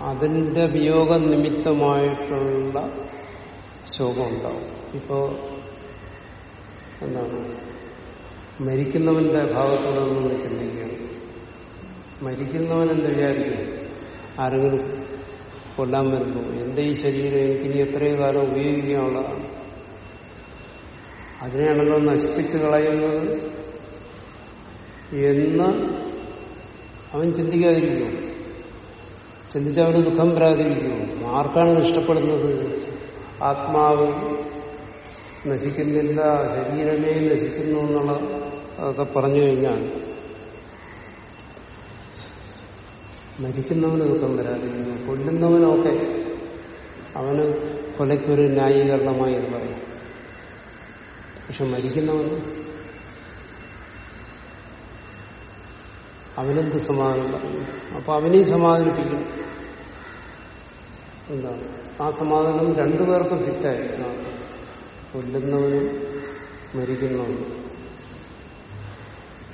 അതിന്റെ വിയോഗ നിമിത്തമായിട്ടുള്ള ശോകം ഉണ്ടാവും ഇപ്പോ എന്താണ്? മരിക്കുന്നവന്റെ ഭാഗത്തോടെ നമ്മൾ ചിന്തിക്കുകയാണ്. മരിക്കുന്നവൻ എന്ത് വിചാരിക്കും? ആരെങ്കിലും കൊല്ലാൻ വരുന്നു. എന്റെ ഈ ശരീരം എനിക്കിനി എത്രയോ കാലം ഉപയോഗിക്കാനുള്ളതാണ് അതിനെയാണല്ലോ നശിപ്പിച്ചു കളയുന്നത് എന്ന് അവൻ ചിന്തിക്കാതിരിക്കുന്നു. ചിന്തിച്ചവന് ദുഃഖം വരാതിരിക്കുന്നു ആർക്കാണ് ഇഷ്ടപ്പെടുന്നത്? ആത്മാവ് നശിക്കുന്നില്ല ശരീരമേ നശിക്കുന്നു എന്നുള്ള അതൊക്കെ പറഞ്ഞു കഴിഞ്ഞാൽ മരിക്കുന്നവന് ദുഃഖം വരാതിരിക്കുന്നു കൊല്ലുന്നവനൊക്കെ അവന് കൊലയ്ക്കൊരു ന്യായീകരണമായി എന്ന് പറയും. പക്ഷെ മരിക്കുന്നവന് അവനെന്ത് സമാധാനം പറഞ്ഞു അപ്പൊ അവനെയും സമാധാനിപ്പിക്കണം. എന്താണ് ആ സമാധാനം രണ്ടുപേർക്കും ഫിറ്റായിരിക്കണം കൊല്ലുന്നവനും മരിക്കുന്നവനും.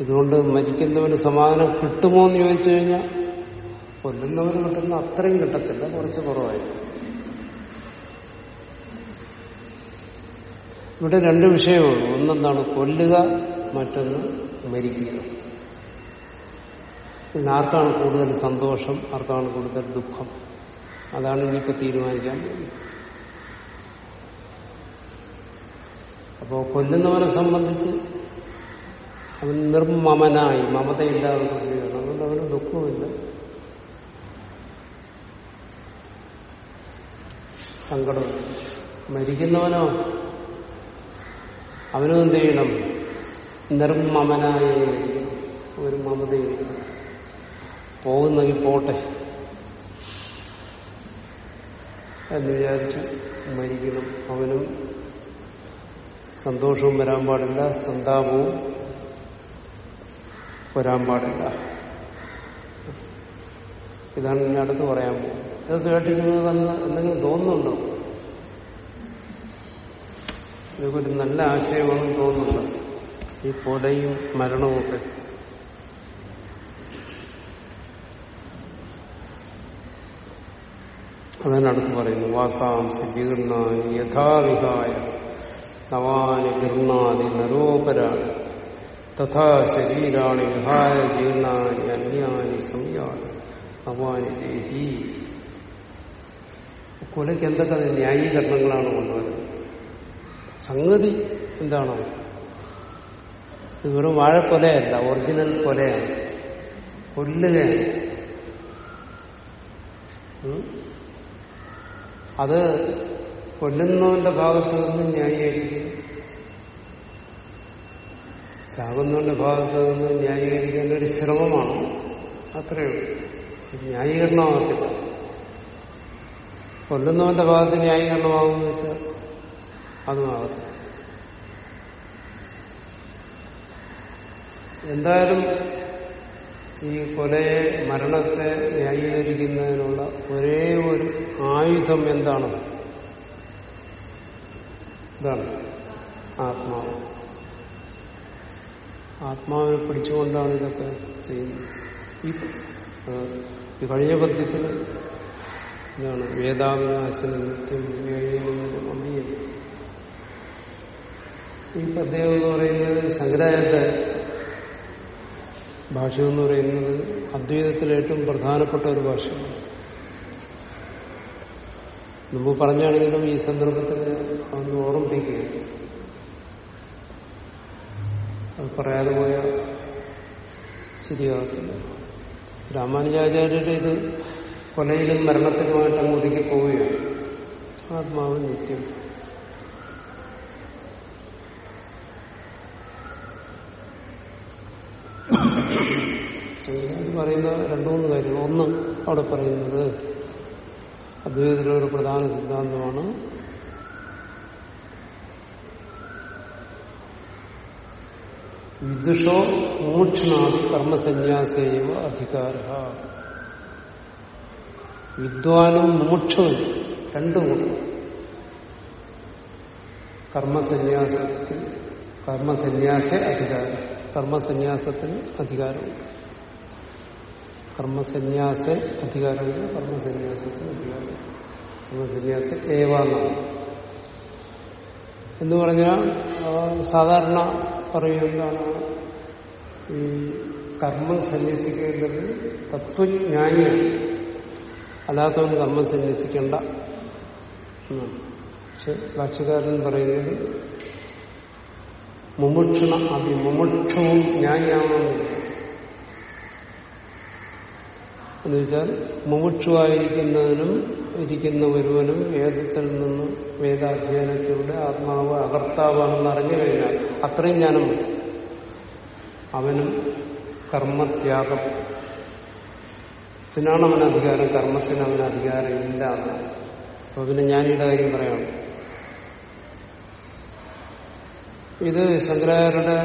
ഇതുകൊണ്ട് മരിക്കുന്നവന് സമാധാനം കിട്ടുമോ എന്ന് ചോദിച്ചു കഴിഞ്ഞാൽ കൊല്ലുന്നവന് കിട്ടുന്ന അത്രയും കിട്ടത്തില്ല കുറച്ച് കുറവായിരിക്കും. ഇവിടെ രണ്ട് വിഷയമുള്ളൂ. ഒന്നെന്താണ്? കൊല്ലുക മറ്റൊന്ന് മരിക്കുക. ഇതിനാർക്കാണ് കൂടുതൽ സന്തോഷം ആർക്കാണ് കൂടുതൽ ദുഃഖം? അതാണ് ഇനിയിപ്പോ തീരുമാനിക്കാൻ അപ്പോ കൊല്ലുന്നവനെ സംബന്ധിച്ച് അവൻ നിർമ്മമനായി മമതയില്ലാതെ കൊല്ലുകയാണ്. അതുകൊണ്ട് അവന് ദുഃഖവുമില്ല. സങ്കടമില്ല മരിക്കുന്നവനോ അവനും എന്ത് ചെയ്യണം? നിർമ്മമനായി ഒരു മമതയില്ല. പോകുന്നെങ്കിൽ പോട്ടെ എന്ന് വിചാരിച്ച് മരിക്കണം. അവനും സന്തോഷവും വരാൻ പാടില്ല സന്താപവും വരാൻ പാടില്ല. ഇതാണ് ഇനി അടുത്ത് പറയാൻ പോകുന്നത്. ഇത് കേട്ടിരിക്കുന്നത് എന്തെങ്കിലും തോന്നുന്നുണ്ടോ? ഇതൊക്കെ ഒരു നല്ല ആശയമാണെന്ന് തോന്നുന്നുണ്ട്. ഈ കൊലയും മരണവും ഒക്കെ അതിനടുത്ത് പറയുന്നു വാസാംസി ജീർണാനി യഥാവിഹായ നവാനി ഗൃഹാതി നരോപരാണി തഥാ ശരീരാണി വിഹായ ജീർണാനി അന്യാനി സംയാണി നവാനി ദേഹി. കൊലയ്ക്ക് എന്തൊക്കെ ന്യായീകരണങ്ങളാണ് കൊണ്ടുവരുന്നത്? സംഗതി എന്താണോ? ഇത് വെറും വാഴക്കൊലയല്ല ഒറിജിനൽ കൊലയാണ് കൊല്ലുകയാണ്. അത് കൊല്ലുന്നവന്റെ ഭാഗത്ത് നിന്ന് ന്യായീകരിക്കും. ചാകുന്നവന്റെ ഭാഗത്ത് നിന്ന് ന്യായീകരിക്കേണ്ട ഒരു ശ്രമമാണ്. അത്രയേ ഉള്ളൂ. ന്യായീകരണമാകത്തില്ല. കൊല്ലുന്നവന്റെ ഭാഗത്ത് ന്യായീകരണമാകുമെന്ന് വെച്ചാൽ അതുമാകത്തില്ല. എന്തായാലും ഈ കൊലയെ മരണത്തെ ന്യായീകരിക്കുന്നതിനുള്ള ഒരേ ഒരു ആയുധം എന്താണ്? ഇതാണ് ആത്മാവ്. ആത്മാവിനെ പിടിച്ചുകൊണ്ടാണ് ഇതൊക്കെ ചെയ്യുന്നത്. ഈ കഴിഞ്ഞ പദ്യത്തിൽ ഇതാണ് വേദാവിനാശന നിത്യം അമ്പിയും ഈ പദ്യം എന്ന് പറയുന്നത് ശങ്കരാചാര്യ ഭാഷ എന്ന് പറയുന്നത് അദ്വൈതത്തിലെ ഏറ്റവും പ്രധാനപ്പെട്ട ഒരു ഭാഷയാണ്. മുമ്പ് പറഞ്ഞാണെങ്കിലും ഈ സന്ദർഭത്തിൽ അതൊന്ന് ഓർമ്മിപ്പിക്കുക അത് പറയാതെ പോയ ശരിയാകത്തില്ല രാമാനുജാചാര്യരുടെ ഇത് കൊലയിലും മരണത്തിലുമായിട്ട് അങ്ങ് ഒതുക്കി പോവുകയാണ് ആത്മാവ് നിത്യം ശങ്കരാചാര്യ പറയുന്ന രണ്ടു മൂന്ന് കാര്യങ്ങൾ. ഒന്ന് അവിടെ പറയുന്നത് അദ്വൈതത്തിലെ പ്രധാന സിദ്ധാന്തമാണ്. വിദുഷോ മോക്ഷണാദി കർമ്മസന്യാസേവ അധികാര വിദ്വാനും മോക്ഷവും രണ്ടും കൂടെ. കർമ്മസന്യാസത്തിൽ കർമ്മസന്യാസ അധികാരം. കർമ്മസന്യാസത്തിന് അധികാരമുണ്ട്. കർമ്മസന്യാസ അധികാരമില്ല കർമ്മസന്യാസത്തിന് അധികാരം. കർമ്മസന്യാസ ഏവാന്നാണ് എന്ന് പറഞ്ഞാൽ സാധാരണ പറയുന്നതാണ് ഈ കർമ്മം സന്യസിക്കേണ്ടത് തത്വജ്ഞാനിയാണ്. അല്ലാത്തവൻ കർമ്മം സന്യസിക്കേണ്ട പക്ഷെ ഭാഷ്യകാരൻ പറയുന്നത് മുമുക്ഷണ അഭി മുമുക്ഷവും ജ്ഞാനിയാവണമെന്നില്ല എന്ന് വെച്ചാൽ മുമുക്ഷുവായിരിക്കുന്നതിനും ഇരിക്കുന്ന ഒരുവനും വേദത്തിൽ നിന്നും വേദാധ്യയനത്തിലൂടെ ആത്മാവ് അകർത്താവാണെന്ന് അറിഞ്ഞു കഴിഞ്ഞാൽ അത്രയും ജ്ഞാനം അവനും കർമ്മത്യാഗം. ത്തിനാണ് അവന് അധികാരം കർമ്മത്തിന് അവന് അധികാരം ഇല്ല അപ്പൊ പിന്നെ ഞാനിയുടെ കാര്യം പറയണം. ഇത് ശങ്കരാചാര്യരുടെ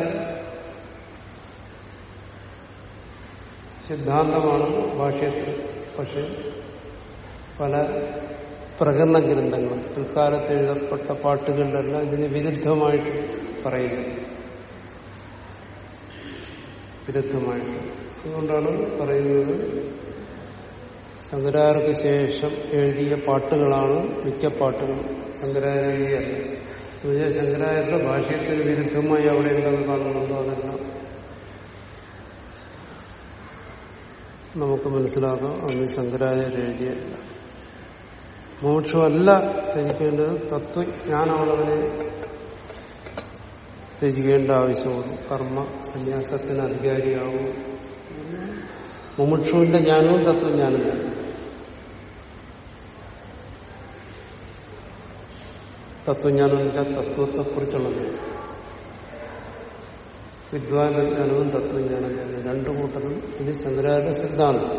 സിദ്ധാന്തമാണ് ഭാഷയത്തിൽ പക്ഷെ പല പ്രകടന ഗ്രന്ഥങ്ങളും പിൽക്കാലത്ത് എഴുതപ്പെട്ട പാട്ടുകളിലെല്ലാം ഇതിന് വിരുദ്ധമായിട്ട് പറയുന്നു. വിരുദ്ധമായിട്ട്. അതുകൊണ്ടാണ് പറയുന്നത് ശങ്കരാർക്ക് ശേഷം എഴുതിയ പാട്ടുകളാണ് മിക്ക പാട്ടുകളും ശങ്കരാചാര്യ ശങ്കരാചാര്യരുടെ ഭാഷ്യത്തിന് വിരുദ്ധമായി അവിടെ എന്തൊക്കെ കാണുന്നുണ്ടോ അതെല്ലാം നമുക്ക് മനസ്സിലാക്കാം. അന്ന് ശങ്കരാചാര്യ എഴുതിയല്ല മോക്ഷമല്ല ത്യജിക്കേണ്ടത് തത്വജ്ഞാനമുള്ളവനെ ത്യജിക്കേണ്ട ആവശ്യമുള്ളൂ കർമ്മ സന്യാസത്തിന് അധികാരിയാവും. മുമുക്ഷുവിന്റെ ജ്ഞാനവും തത്വജ്ഞാനം തന്നെ തത്വജ്ഞാനം എന്ന് വെച്ചാൽ തത്വത്തെക്കുറിച്ചുള്ള ജ്ഞാനം. വിദ്വാന്റെ ജ്ഞാനവും തത്വജ്ഞാനം തന്നെ രണ്ടു കൂട്ടരും ഇത് ശങ്കരാചാര്യ സിദ്ധാന്തം.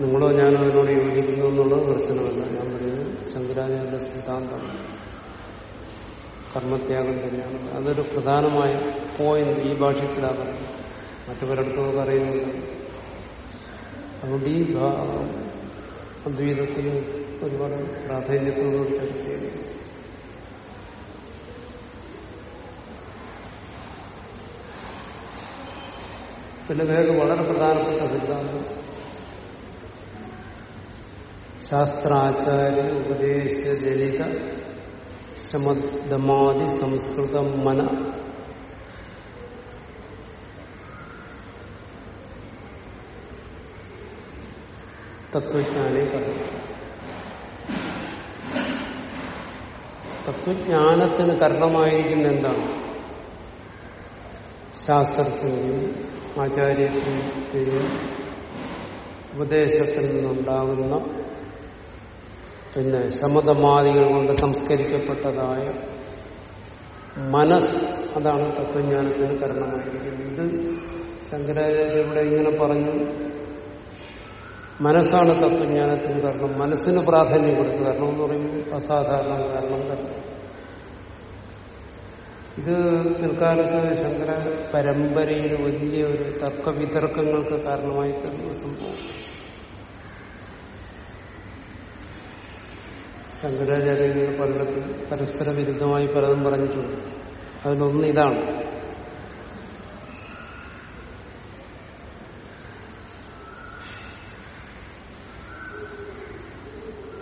നിങ്ങളോ ഞാനോ അതിനോട് യോജിക്കുന്നു എന്നുള്ളത് ദർശനമല്ല. ഞാൻ പറയുന്നത് ശങ്കരാചാര്യ സിദ്ധാന്തം. കർമ്മത്യാഗം തന്നെയാണ്. അതൊരു പ്രധാനമായ പോയിന്റ് ഈ ഭാഷത്തിലാണ് മറ്റു പലയിടത്തും പറയുന്നു അതുകൊണ്ട് ഈ അദ്വൈതത്തിന് ഒരുപാട് പ്രാധാന്യത്തോടുകൂടി ചർച്ച ചെയ്യുന്നു പിന്നെ വേറെ വളരെ പ്രധാനപ്പെട്ട സിദ്ധാന്തം. ശാസ്ത്രാചാര്യ ഉപദേശജനിത ശമദമാതി സംസ്കൃതം മന. തത്വജ്ഞാനെ കർമ്മം തത്വജ്ഞാനത്തിന് കാരണമായിരിക്കുന്ന എന്താണ്? ശാസ്ത്രത്തിന്റെയും ആചാര്യത്തിന്റെയും ഉപദേശത്തിൽ നിന്നുണ്ടാകുന്ന പിന്നെ ശമതമാദികൾ കൊണ്ട് സംസ്കരിക്കപ്പെട്ടതായ മനസ് അതാണ് തത്വജ്ഞാനത്തിന് കാരണമായിരിക്കുന്നത്. ഇത് ശങ്കരാചാര്യ ഇവിടെ ഇങ്ങനെ പറഞ്ഞു. മനസ്സാണ് തത്വജ്ഞാനത്തിന് കാരണം. മനസ്സിന് പ്രാധാന്യം കൊടുക്കുക. കാരണം എന്ന് പറയുമ്പോൾ അസാധാരണ കാരണം കാരണം ഇത് പിൽക്കാലത്ത് ശങ്കര പരമ്പരയിൽ വലിയ ഒരു തർക്കവിതർക്കങ്ങൾക്ക് കാരണമായി തീർന്ന സംഭവം. ശങ്കരാചാര്യങ്ങൾ പലയിടത്തും പരസ്പര വിരുദ്ധമായി പലതും പറഞ്ഞിട്ടുണ്ട്. അതിലൊന്ന് ഇതാണ്.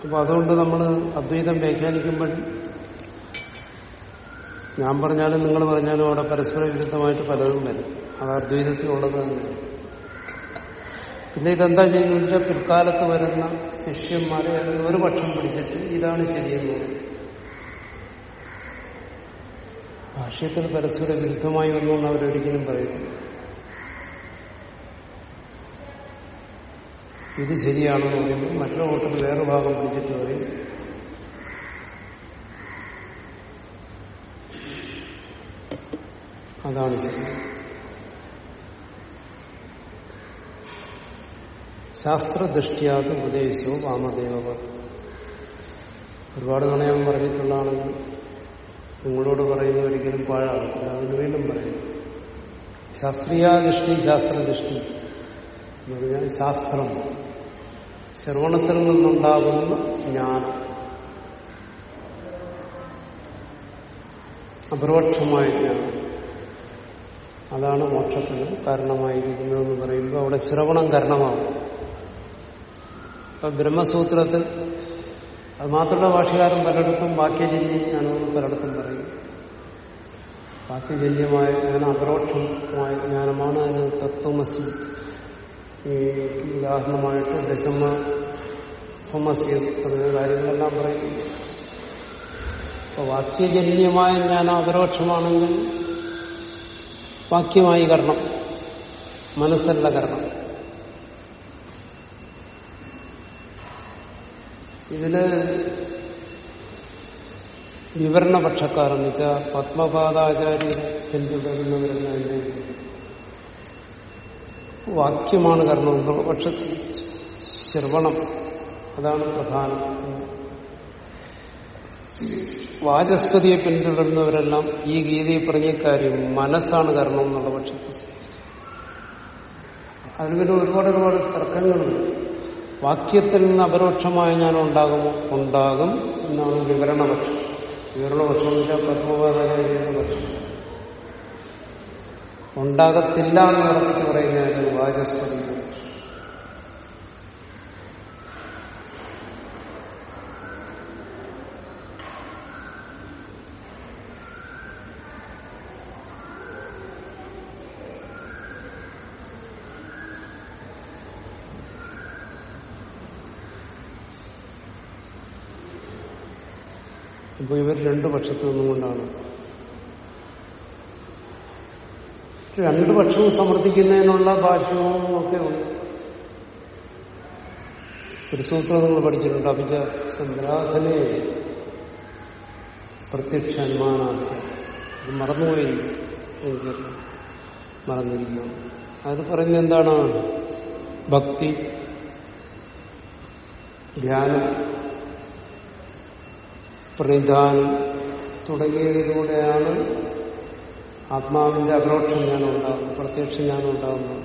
അപ്പൊ അതുകൊണ്ട് നമ്മൾ അദ്വൈതം വ്യാഖ്യാനിക്കുമ്പോൾ ഞാൻ പറഞ്ഞാലും നിങ്ങൾ പറഞ്ഞാലും അവിടെ പരസ്പര വിരുദ്ധമായിട്ട് പലതും വരും. അത് അദ്വൈതത്തിലുള്ളത് തന്നെ. പിന്നെ ഇതെന്താ ചെയ്യുന്നത് വെച്ചാൽ പിൽക്കാലത്ത് വരുന്ന ശിഷ്യന്മാരെ ഒരു പക്ഷം പിടിച്ചിട്ട് ഇതാണ് ശരിയെന്ന് ഭാഷ്യത്തിൽ പരസ്പര വിരുദ്ധമായി ഒന്നും അവരൊരിക്കലും പറയുന്നു ഇത് ശരിയാണെന്ന് പറയുമ്പോൾ മറ്റൊരു കൂട്ടത്തിൽ വേറെ ഭാഗം പിടിച്ചിട്ട് പറയും. അതാണ് ശരി ശാസ്ത്രദൃഷ്ടിയാത് ഉപദേശവും വാമദേവ. ഒരുപാട് തവണ ഞാൻ പറഞ്ഞിട്ടുള്ളതാണെങ്കിൽ നിങ്ങളോട് പറയുന്ന ഒരിക്കലും പാഴാകത്തില്ല. അതിന് വീണ്ടും പറയുന്നു. ശാസ്ത്രീയാദൃഷ്ടി ശാസ്ത്രദൃഷ്ടി എന്ന് പറഞ്ഞാൽ ശാസ്ത്രം. ശ്രവണത്തിൽ നിന്നുണ്ടാകുന്ന ജ്ഞാനം. അപരോക്ഷമായ ജ്ഞാനം. അതാണ് മോക്ഷത്തിന് കാരണമായിരിക്കുന്നതെന്ന് പറയുമ്പോൾ അവിടെ ശ്രവണം കാരണമാകും ഇപ്പൊ ബ്രഹ്മസൂത്രത്തിൽ അത് മാത്രമല്ല ഭാഷകാരൻ പലയിടത്തും വാക്യജന്യം ഞാനൊന്ന് പലയിടത്തും പറയും. വാക്യജന്യമായ ജ്ഞാനം അപരോക്ഷമായ ജ്ഞാനമാണ് അതിന് തത്വമസി. ഈ ഉദാഹരണമായിട്ട് ദശമ തോമസി തുടങ്ങിയ കാര്യങ്ങളെല്ലാം പറയുന്നു അപ്പൊ വാക്യജന്യമായ ജ്ഞാനം അപരോക്ഷമാണെങ്കിൽ വാക്യമായി കരണം മനസ്സല്ല കരണം ഇതിൽ വിവരണപക്ഷക്കാരെന്ന് വെച്ചാൽ പത്മപാദാചാര്യൻ പിന്തുടരുന്നവരെന്ന് അതിന്റെ വാക്യമാണ് കാരണം പക്ഷെ ശ്രവണം അതാണ് പ്രധാനം. വാചസ്പതിയെ പിന്തുടരുന്നവരെല്ലാം ഈ ഗീതയിൽ പറഞ്ഞ കാര്യം മനസ്സാണ് കാരണം എന്നുള്ള പക്ഷത്തെ അതിന് പിന്നെ ഒരുപാട് ഒരുപാട് തർക്കങ്ങളുണ്ട്. വാക്യത്തിൽ നിന്ന് അപരോക്ഷമായ ഞാൻ ഉണ്ടാകുമോ ഉണ്ടാകും എന്നാണ് വിവരണപക്ഷം. വിവരണപക്ഷം പക്ഷം. ഉണ്ടാകത്തില്ല എന്ന് ഉറപ്പിച്ച് പറയുന്നതായിരുന്നു വാചസ്പതി അപ്പൊ ഇവർ രണ്ടു പക്ഷത്തു നിന്നുകൊണ്ടാണ് രണ്ടു പക്ഷവും സമർത്ഥിക്കുന്നതിനുള്ള ഭാഷവും ഒക്കെ ഉണ്ട്. ഒരു സൂത്രം നിങ്ങൾ പഠിച്ചിട്ടുണ്ട്. അഭിജ സന്ദ്രാധനെ പ്രത്യക്ഷ മറന്നുപോയി. എനിക്ക് മറന്നിരിക്കുന്നു. അത് പറയുന്നത് എന്താണ്? ഭക്തി ധ്യാനം. പ്രതിദാനം തുടങ്ങിയതിലൂടെയാണ് ആത്മാവിന്റെ അപരോക്ഷ ജ്ഞാനം ഉണ്ടാകുന്നത് പ്രത്യക്ഷ ജ്ഞാനം ഉണ്ടാകുന്നത്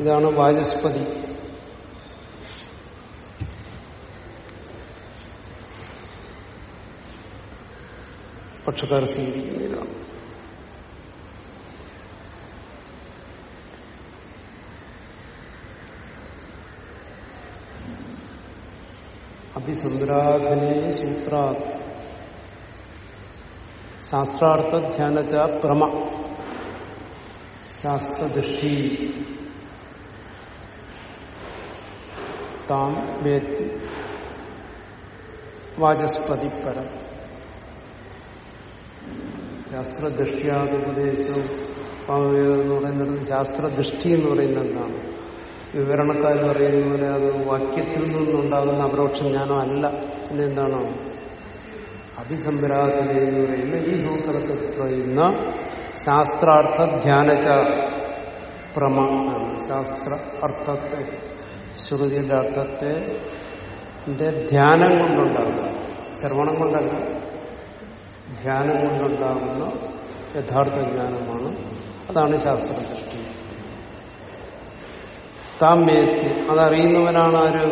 ഇതാണ് വാചസ്പതി. പക്ഷക്കാർ സ്വീകരിക്കുന്ന അഭിസന്ദ്രാധനെ സൂത്രാ ശാസ്ത്രാർത്ഥ ധ്യാനച്ച പ്രമ ശാസ്ത്രദൃഷ്ടി താം വേത്തി വാചസ്പതി പരം ശാസ്ത്രദൃഷ്ടിയാതുപദേശവും എന്ന് പറയുന്നത് ശാസ്ത്രദൃഷ്ടി എന്ന് പറയുന്നത് എന്താണ് വിവരണക്കാർ എന്ന് പോലെ അത് വാക്യത്തിൽ നിന്നുണ്ടാകുന്ന അപരോക്ഷ ജ്ഞാനം അല്ല. പിന്നെ എന്താണോ? അഭിസംഭരാധന എന്ന് പറയുന്ന ഈ സൂത്രത്തിൽ പറയുന്ന ശാസ്ത്രാർത്ഥ ധ്യാനച്ച പ്രമ ശാസ്ത്ര അർത്ഥത്തെ ശ്രുതിയുടെ അർത്ഥത്തെ ധ്യാനം കൊണ്ടുണ്ടാകുന്ന ശ്രവണം കൊണ്ടല്ല ധ്യാനം കൊണ്ടുണ്ടാകുന്ന യഥാർത്ഥ ജ്ഞാനമാണ്. അതാണ് ശാസ്ത്രദൃഷ്ടി. താം വേത്തി അതറിയുന്നവനാണ് ആര്?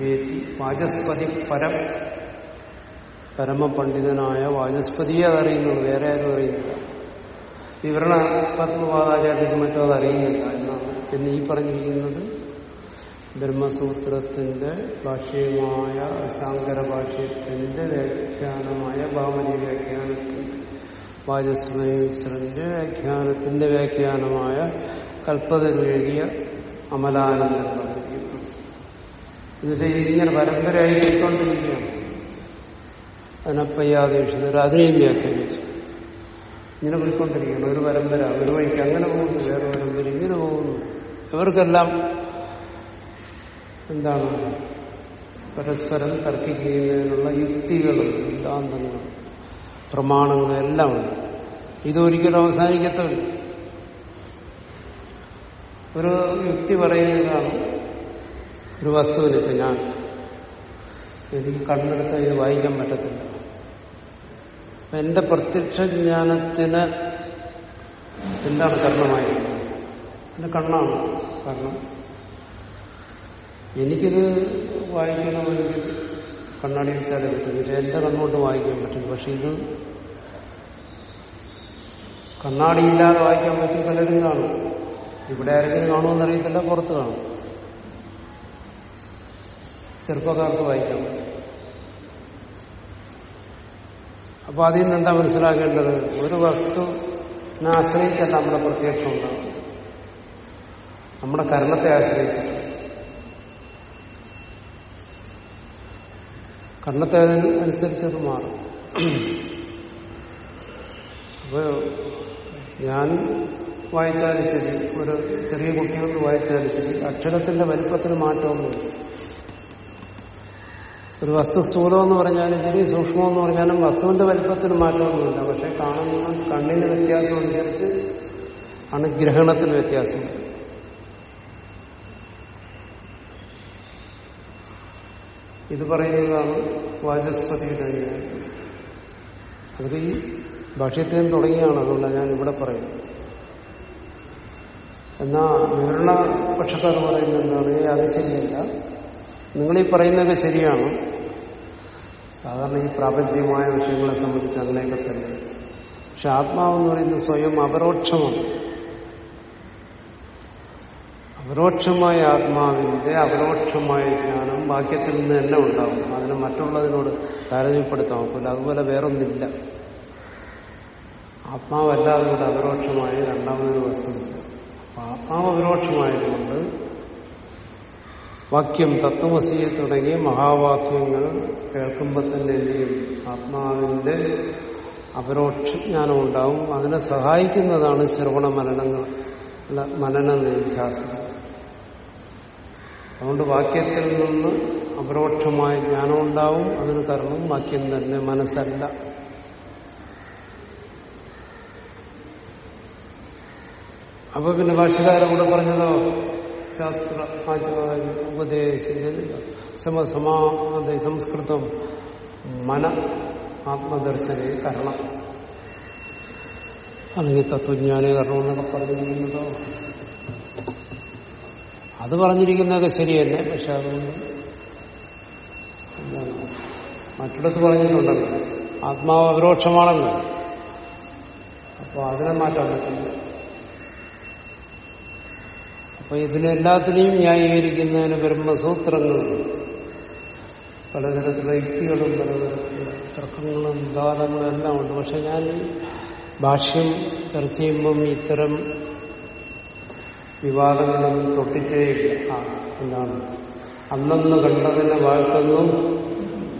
വേത്തി വാചസ്പതി പരം. പരമപണ്ഡിതനായ വാചസ്പതിയെ അതറിയുന്നുള്ളൂ. വേറെ ആരും അറിയുന്നില്ല. വിവരണ പത്മപാദാചാര്യനും മറ്റും അത് അറിയുന്നില്ല എന്നാണ്. എന്ന് ഈ പറഞ്ഞിരിക്കുന്നത് ബ്രഹ്മസൂത്രത്തിന്റെ ഭാഷ്യമായ ശാങ്കര ഭാഷ്യത്തിന്റെ വ്യാഖ്യാനമായ ഭാവനി വ്യാഖ്യാനത്തിന്റെ വാചസ്മീശ്വരന്റെ വ്യാഖ്യാനത്തിന്റെ വ്യാഖ്യാനമായ കൽപ്പതയിൽ എഴുതിയ അമലാനന്ദൻ പറഞ്ഞിരിക്കുന്നു. എന്നുവെച്ചാൽ ഇതിങ്ങനെ പരമ്പരയായി പോയിക്കൊണ്ടിരിക്കുകയാണ് അതിനപ്പയ്യാദേശിതർ അതിനെയും വ്യാഖ്യാനിച്ചു. ഇങ്ങനെ പോയിക്കൊണ്ടിരിക്കുകയാണ്. ഒരു പരമ്പര ഒരു വഴിക്ക് അങ്ങനെ പോകുന്നു വേറെ പരമ്പര ഇങ്ങനെ പോകുന്നു. ഇവർക്കെല്ലാം എന്താണ്? പരസ്പരം തർക്കിക്കുന്നതിനുള്ള യുക്തികളും സിദ്ധാന്തങ്ങളും പ്രമാണങ്ങളും എല്ലാം ഉണ്ട്. ഇതൊരിക്കലും അവസാനിക്കത്തില്ല ഒരു യുക്തി പറയുന്നതാണ് ഒരു വസ്തുവിനിപ്പോ ഞാൻ എനിക്ക് കണ്ടെടുത്ത് ഇത് വായിക്കാൻ പറ്റത്തില്ല. എന്റെ പ്രത്യക്ഷ ജ്ഞാനത്തിന് എന്താണ് കർണമായി എന്റെ കണ്ണാണ് കാരണം എനിക്കിത് വായിക്കണമെങ്കിൽ കണ്ണാടി വെച്ചാലേ പറ്റും പക്ഷെ എന്റെ കണ്ണുകൊണ്ട് വായിക്കാൻ പറ്റും പക്ഷെ ഇത് കണ്ണാടിയില്ലാതെ വായിക്കാൻ പറ്റും പലരും കാണും ഇവിടെ ആരെങ്കിലും കാണുമെന്നറിയത്തില്ല പുറത്ത് കാണും. ചെറുപ്പക്കാർക്ക് വായിക്കാം. അപ്പൊ അതിൽ നിന്ന് എന്താ മനസ്സിലാക്കേണ്ടത്? ഒരു വസ്തുവിനെ ആശ്രയിച്ചല്ല നമ്മുടെ പ്രത്യക്ഷം ഉണ്ടാവും നമ്മുടെ കർമ്മത്തെ ആശ്രയിച്ചു കർണത്തെ അനുസരിച്ചത് മാറും. അപ്പോ ഞാൻ വായിച്ചാലും ശരി. ഒരു ചെറിയ കുട്ടികൾക്ക് വായിച്ചാലും ശരി. അക്ഷരത്തിന്റെ വലിപ്പത്തിന് മാറ്റമൊന്നുമില്ല. ഒരു വസ്തു സ്ഥൂലം എന്ന് പറഞ്ഞാലും ശരി സൂക്ഷ്മം എന്ന് പറഞ്ഞാലും വസ്തുവിന്റെ വലിപ്പത്തിന് മാറ്റമൊന്നുമില്ല. പക്ഷെ കാണുന്ന കണ്ണിന് വ്യത്യാസം അനുസരിച്ച് ആണ് ഗ്രഹണത്തിന് വ്യത്യാസം. ഇത് പറയുന്നതാണ് വാചസ്പതിയുടെ അതൊക്കെ ഈ ഭാഷ്യത്തിൽ തുടങ്ങിയാണ്. അതുകൊണ്ടാണ് ഞാൻ ഇവിടെ പറയുന്നത്. എന്നാ വിവരണ പക്ഷക്കാർ പറയുന്നത് എന്താണ്? അത് ശരിയല്ല. നിങ്ങളീ പറയുന്നതൊക്കെ ശരിയാണ്. സാധാരണ ഈ പ്രാപഞ്ചികമായ വിഷയങ്ങളെ സംബന്ധിച്ച് അങ്ങനെയൊക്കെ തന്നെ. പക്ഷെ ആത്മാവെന്ന് പറയുന്നത് സ്വയം അപരോക്ഷമാണ്. അപരോക്ഷമായ ആത്മാവിന്റെ അപരോക്ഷമായ ജ്ഞാനം വാക്യത്തിൽ നിന്ന് തന്നെ ഉണ്ടാവും അതിനെ മറ്റുള്ളതിനോട് താരതമ്യപ്പെടുത്താൻ നോക്കില്ല അതുപോലെ വേറൊന്നില്ല. ആത്മാവല്ലാതെ അപരോക്ഷമായ രണ്ടാമതൊരു വസ്തുവില്ല. ആത്മാവ് പരോക്ഷമായതുകൊണ്ട് വാക്യം തത്വമസിയെ തുടങ്ങിയ മഹാവാക്യങ്ങൾ കേൾക്കുമ്പോൾ തന്നെ എന്തെയും ആത്മാവിന്റെ അപരോക്ഷ ജ്ഞാനം ഉണ്ടാവും അതിനെ സഹായിക്കുന്നതാണ് ശ്രവണ മനനങ്ങൾ. അല്ല മനന നിധ്യാസം. അതുകൊണ്ട് വാക്യത്തിൽ നിന്ന് അപരോക്ഷമായ ജ്ഞാനം ഉണ്ടാവും അതിന് കാരണം വാക്യം തന്നെ മനസ്സല്ല. അപ്പൊ പിന്നെ ഭാഷകാരം കൂടെ പറഞ്ഞതോ? ശാസ്ത്ര സമസമാധ സംസ്കൃതം മന ആത്മദർശന കരണം. അല്ലെങ്കിൽ തത്വജ്ഞാന കരണം എന്നൊക്കെ പറഞ്ഞിരിക്കുന്നതോ? അത് പറഞ്ഞിരിക്കുന്നതൊക്കെ ശരിയല്ലേ? പക്ഷെ എന്താണ്? മറ്റിടത്ത് പറഞ്ഞിട്ടുണ്ടല്ലോ. ആത്മാവ് അപരോക്ഷമാണല്ലോ അപ്പൊ അതിനെ മാറ്റാൻ പറ്റില്ല. അപ്പൊ ഇതിനെല്ലാത്തിനെയും ന്യായീകരിക്കുന്നതിന് ബ്രഹ്മസൂത്രങ്ങൾ പലതരത്തിലുള്ള യുക്തികളും പലതരത്തിലുള്ള തർക്കങ്ങളും ദാനങ്ങളും എല്ലാം ഉണ്ട്. പക്ഷെ ഞാൻ ഭാഷ്യം ചർച്ച ചെയ്യുമ്പം ഇത്തരം വിവാദങ്ങളും തൊട്ടിട്ടേയില്ല എന്താണ്? അന്നന്ന് കണ്ടതിനെ വാഴ്ത്തുന്നു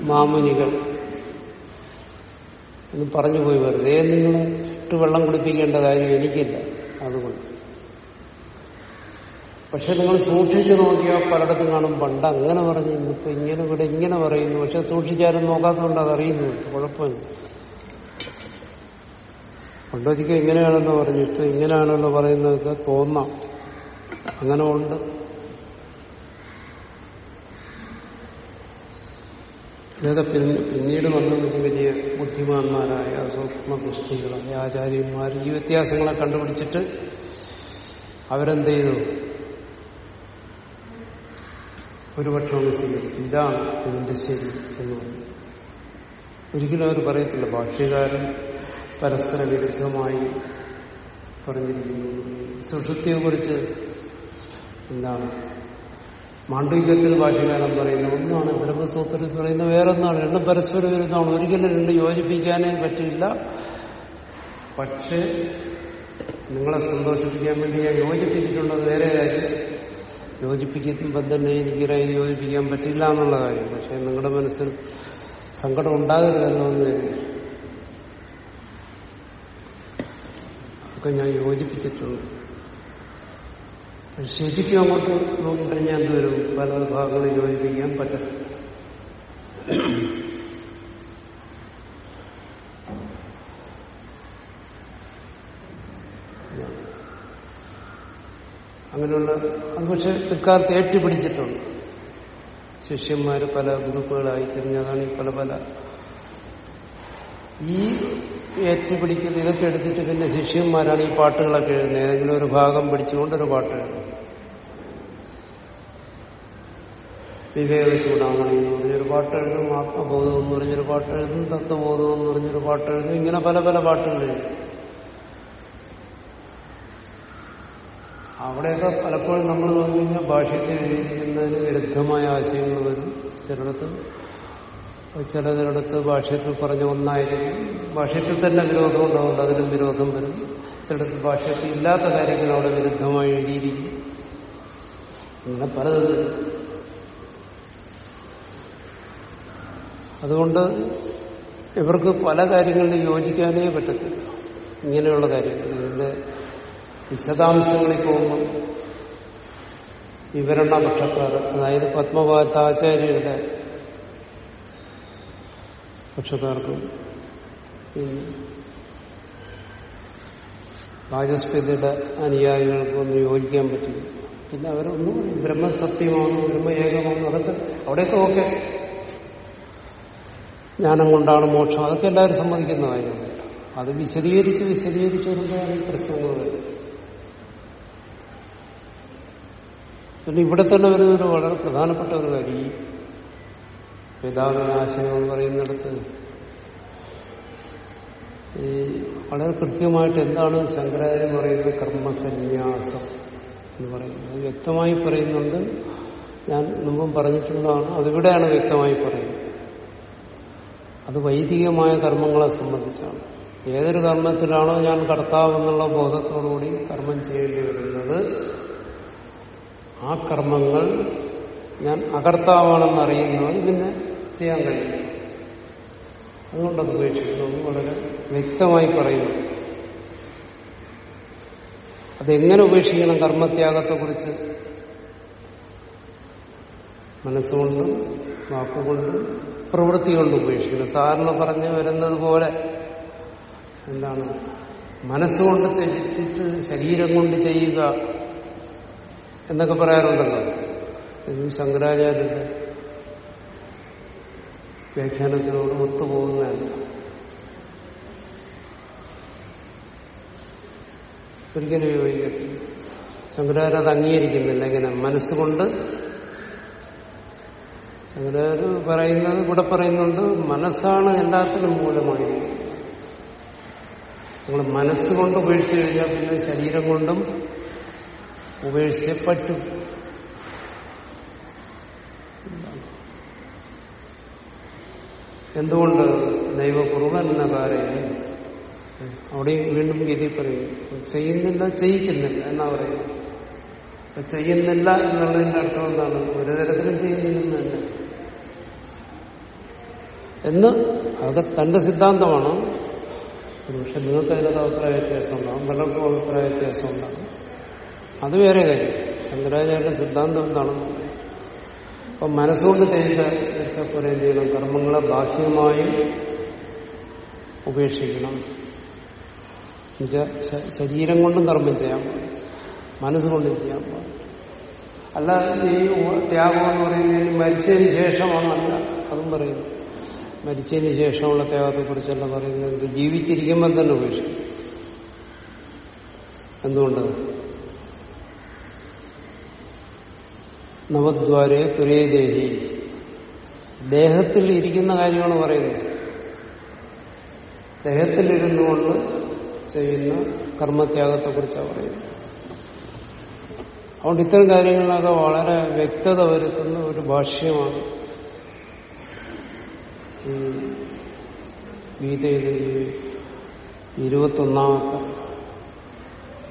മാമുനികൾ. എന്ന് പറഞ്ഞു പോയി വെറുതെ. നിങ്ങൾ ഇട്ട് വെള്ളം കുടിപ്പിക്കേണ്ട കാര്യം എനിക്കില്ല. അതുകൊണ്ട്. പക്ഷെ നിങ്ങൾ സൂക്ഷിച്ചു നോക്കിയാൽ പലയിടത്തും കാണും. പണ്ട് അങ്ങനെ പറഞ്ഞു ഇന്നിപ്പോ ഇങ്ങനെ ഇവിടെ ഇങ്ങനെ പറയുന്നു. പക്ഷെ സൂക്ഷിച്ചാലും നോക്കാത്തതുകൊണ്ട് അത് അറിയുന്നു കുഴപ്പമില്ല. പണ്ടൊരിക്കൽ ഇങ്ങനെയാണല്ലോ പറഞ്ഞു ഇപ്പൊ ഇങ്ങനെയാണല്ലോ പറയുന്നതൊക്കെ തോന്നാം. അങ്ങനെ ഉണ്ട്. ഇതൊക്കെ പിന്നെ പിന്നീട് വന്ന വലിയ ബുദ്ധിമാന്മാരായ സൂക്ഷ്മദൃഷ്ടികളായ ആചാര്യന്മാർ ഈ വ്യത്യാസങ്ങളെ കണ്ടുപിടിച്ചിട്ട് അവരെന്ത് ചെയ്തു? ഒരുപക്ഷം ശരി ഇതാണ് ഇതിന്റെ ശരി എന്ന് പറഞ്ഞു. ഒരിക്കലും അവർ പറയത്തില്ല. ഭാഷ്യകാരൻ പരസ്പര വിരുദ്ധമായി പറഞ്ഞിരിക്കുന്നു. കുറിച്ച് എന്താണ്? മാണ്ഡവികത്തിൽ ഭാഷകാരം പറയുന്ന ഒന്നാണ് ബ്രഹ്മസൂത്രത്തിൽ പറയുന്ന വേറൊന്നാണ്. രണ്ടും പരസ്പര വിരുദ്ധമാണ്. ഒരിക്കലും രണ്ട് യോജിപ്പിക്കാനേ പറ്റില്ല. പക്ഷേ നിങ്ങളെ സന്തോഷിപ്പിക്കാൻ വേണ്ടി ഞാൻ യോജിപ്പിച്ചിട്ടുള്ളത് വേറെ കാര്യം. യോജിപ്പിക്കുമ്പോൾ തന്നെ എനിക്കിരായി യോജിപ്പിക്കാൻ പറ്റില്ല എന്നുള്ള കാര്യം. പക്ഷെ നിങ്ങളുടെ മനസ്സിൽ സങ്കടം ഉണ്ടാകരുതല്ലോ എന്ന് കരുതി അതൊക്കെ ഞാൻ യോജിപ്പിച്ചിട്ടുണ്ട്. ശരിക്കും അങ്ങോട്ട് നോക്കിക്കഴിഞ്ഞാൽ എന്ത് വരും പല ഭാഗങ്ങളും യോജിപ്പിക്കാൻ പറ്റത്തില്ല. അങ്ങനെയുള്ള അത് പക്ഷെ പിൽക്കാലത്ത് ഏറ്റുപിടിച്ചിട്ടുണ്ട്. ശിഷ്യന്മാര് പല ഗ്രൂപ്പുകളായി തിരിഞ്ഞതാണ് ഈ പല പല. ഈ ഏറ്റുപിടിക്കൽ ഇതൊക്കെ എടുത്തിട്ട് പിന്നെ ശിഷ്യന്മാരാണ് ഈ പാട്ടുകളൊക്കെ എഴുതുന്നത്. ഏതെങ്കിലും ഒരു ഭാഗം പിടിച്ചുകൊണ്ടൊരു പാട്ട് എഴുതും. വിവേക ചൂടാമണി എന്ന് പറഞ്ഞൊരു പാട്ട് എഴുതും ആത്മബോധം എന്ന് പറഞ്ഞൊരു പാട്ട് എഴുതും തത്വബോധം എന്ന് പറഞ്ഞൊരു പാട്ട് എഴുതും ഇങ്ങനെ പല പല പാട്ടുകൾ എഴുതും. അവിടെയൊക്കെ പലപ്പോഴും നമ്മൾ നോക്കിക്കഴിഞ്ഞാൽ ഭാഷയ്ക്ക് എഴുതിയിരിക്കുന്നതിന് വിരുദ്ധമായ ആശയങ്ങൾ വരും. ചിലടത്ത് ചിലതിനടുത്ത് ഭാഷയത്തിൽ പറഞ്ഞ ഒന്നായിരിക്കും. ഭാഷയത്തിൽ തന്നെ വിരോധം ഉണ്ടാവുന്നത് അതിലും വിരോധം വരും. ചിലടത്ത് ഭാഷയത്തിൽ ഇല്ലാത്ത കാര്യങ്ങൾ അവിടെ വിരുദ്ധമായി എഴുതിയിരിക്കും. അങ്ങനെ പലത് അതുകൊണ്ട് ഇവർക്ക് പല കാര്യങ്ങളിലും യോജിക്കാനേ പറ്റത്തില്ല. ഇങ്ങനെയുള്ള കാര്യങ്ങൾ. ഇതിന്റെ വിശദാംശങ്ങളിൽ പോകുമ്പോൾ വിവരണ പക്ഷക്കാർ അതായത് പത്മപാതാചാര്യരുടെ പക്ഷക്കാർക്ക് വാചസ്പതിയുടെ അനുയായികൾക്കും ഒന്നും യോജിക്കാൻ പറ്റില്ല. പിന്നെ അവരൊന്നും ബ്രഹ്മസത്യമാണ് ബ്രഹ്മ ഏകമാണ് അതൊക്കെ അവിടെയൊക്കെ ഓക്കെ ജ്ഞാനം കൊണ്ടാണ് മോക്ഷം. അതൊക്കെ എല്ലാവരും സമ്മതിക്കുന്ന കാര്യമാണ്. അത് വിശദീകരിച്ച് വിശദീകരിച്ച് വരുമ്പോഴാണ് ഈ പ്രശ്നങ്ങൾ വരുന്നത്. പിന്നെ ഇവിടെ തന്നെ വരുന്നൊരു വളരെ പ്രധാനപ്പെട്ട ഒരു കാര്യം ഈ എന്ന് പറയുന്നിടത്ത് ഈ വളരെ കൃത്യമായിട്ട് എന്താണ് ശങ്കരാചാര്യം പറയുന്നത്? കർമ്മസന്യാസം എന്ന് പറയുന്നത്. അത് വ്യക്തമായി പറയുന്നുണ്ട്. ഞാൻ മുമ്പും പറഞ്ഞിട്ടുള്ളതാണ്. അതിവിടെയാണ് വ്യക്തമായി പറയുന്നത്. അത് വൈദികമായ കർമ്മങ്ങളെ സംബന്ധിച്ചാണ്. ഏതൊരു കർമ്മത്തിലാണോ ഞാൻ കർത്താവെന്നുള്ള ബോധത്തോടുകൂടി കർമ്മം ചെയ്യേണ്ടി വരുന്നത് ആ കർമ്മങ്ങൾ ഞാൻ അകർത്താവാണെന്ന് അറിയുന്നവൻ പിന്നെ ചെയ്യാൻ കഴിയും. അതുകൊണ്ടത് ഉപേക്ഷിക്കുന്നു. വളരെ വ്യക്തമായി പറയുന്നു. അതെങ്ങനെ ഉപേക്ഷിക്കണം കർമ്മത്യാഗത്തെക്കുറിച്ച്? മനസ്സുകൊണ്ടും വാക്കുകൊണ്ടും പ്രവൃത്തി കൊണ്ട് ഉപേക്ഷിക്കണം സാധാരണ പറഞ്ഞു വരുന്നത് പോലെ എന്താണ്? മനസ്സുകൊണ്ട് ത്യജിച്ചിട്ട് ശരീരം കൊണ്ട് ചെയ്യുക എന്നൊക്കെ പറയാറുണ്ടല്ലോ. ഇത് ശങ്കരാചാര്യരുടെ വ്യാഖ്യാനത്തിനോട് ഒത്തുപോകുന്നതല്ല. ഒരിക്കലും യോജിക്കത്തില്ല. ശങ്കരാചാര്യ അത് അംഗീകരിക്കുന്നില്ല. എങ്ങനെ മനസ്സുകൊണ്ട് ശങ്കരാചാര്യ പറയുന്നത് ഇവിടെ പറയുന്നുണ്ട് മനസ്സാണ് എല്ലാത്തിനും മൂലമായി നിങ്ങൾ മനസ്സുകൊണ്ട് ഉപേക്ഷിച്ചു കഴിഞ്ഞാൽ പിന്നെ ശരീരം കൊണ്ടും ഉപേക്ഷിച്ചേ പറ്റും എന്തുകൊണ്ട് ദൈവകുറുവെന്ന കാര്യം അവിടെ വീണ്ടും ഗതി പറയും ചെയ്യുന്നില്ല ചെയ്യിക്കുന്നില്ല എന്നാ പറയും ചെയ്യുന്നില്ല എന്നുള്ളതിന്റെ അർത്ഥം എന്താണ്? ഒരു തരത്തിലും ചെയ്യുന്നില്ല എന്ന് അതൊക്കെ തന്റെ സിദ്ധാന്തമാണ്. പക്ഷെ നിങ്ങൾക്ക് അതിനകത്ത് അഭിപ്രായ വ്യത്യാസം ഉണ്ടാകും പലർക്കും അഭിപ്രായ വ്യത്യാസം ഉണ്ടാകും അത് വേറെ കാര്യം. ശങ്കരാചാര്യ സിദ്ധാന്തം എന്താണ്? അപ്പൊ മനസ്സുകൊണ്ട് ചെയ്ത പോലെ എന്ത് ചെയ്യണം കർമ്മങ്ങളെ ബാഹ്യമായും ഉപേക്ഷിക്കണം. ശരീരം കൊണ്ടും കർമ്മം ചെയ്യാം. മനസ്സുകൊണ്ടും ചെയ്യാൻ പാടില്ല അല്ലാതെ ഈ ത്യാഗം എന്ന് പറയുന്നതിന് മരിച്ചതിന് ശേഷമാണ്. അല്ല അതും പറയുന്നു. മരിച്ചതിന് ശേഷമുള്ള ത്യാഗത്തെ കുറിച്ചല്ല പറയുന്നത്. ജീവിച്ചിരിക്കുമ്പോൾ തന്നെ ഉപേക്ഷിക്കും എന്തുകൊണ്ട് നവദ്വാരെ പുരേദേഹി ദേഹത്തിൽ ഇരിക്കുന്ന കാര്യമാണ് പറയുന്നത്. ദേഹത്തിലിരുന്നു കൊണ്ട് ചെയ്യുന്ന കർമ്മത്യാഗത്തെക്കുറിച്ചാണ് പറയുന്നത്. അതുകൊണ്ട് ഇത്തരം കാര്യങ്ങളിലൊക്കെ വളരെ വ്യക്തത വരുത്തുന്ന ഒരു ഭാഷ്യമാണ് ഗീതയിലെ ഇരുപത്തൊന്നാമത്തെ.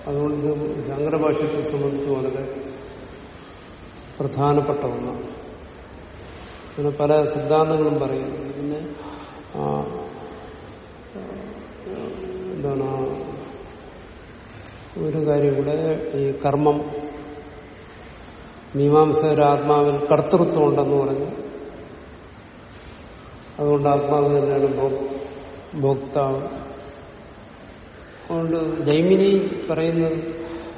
അതുകൊണ്ട് ശങ്കരഭാഷ്യത്തെ സംബന്ധിച്ച് വളരെ പ്രധാനപ്പെട്ട ഒന്നാണ്. അങ്ങനെ പല സിദ്ധാന്തങ്ങളും പറയുന്നു പിന്നെ എന്താണ് ഒരു കാര്യം കൂടെ ഈ കർമ്മം മീമാംസകര ആത്മാവിൽ കർത്തൃത്വം ഉണ്ടെന്ന് പറഞ്ഞു. അതുകൊണ്ട് ആത്മാവ് തന്നെയാണ് ഭോക്താവ്. അതുകൊണ്ട് ജൈമിനി പറയുന്നത്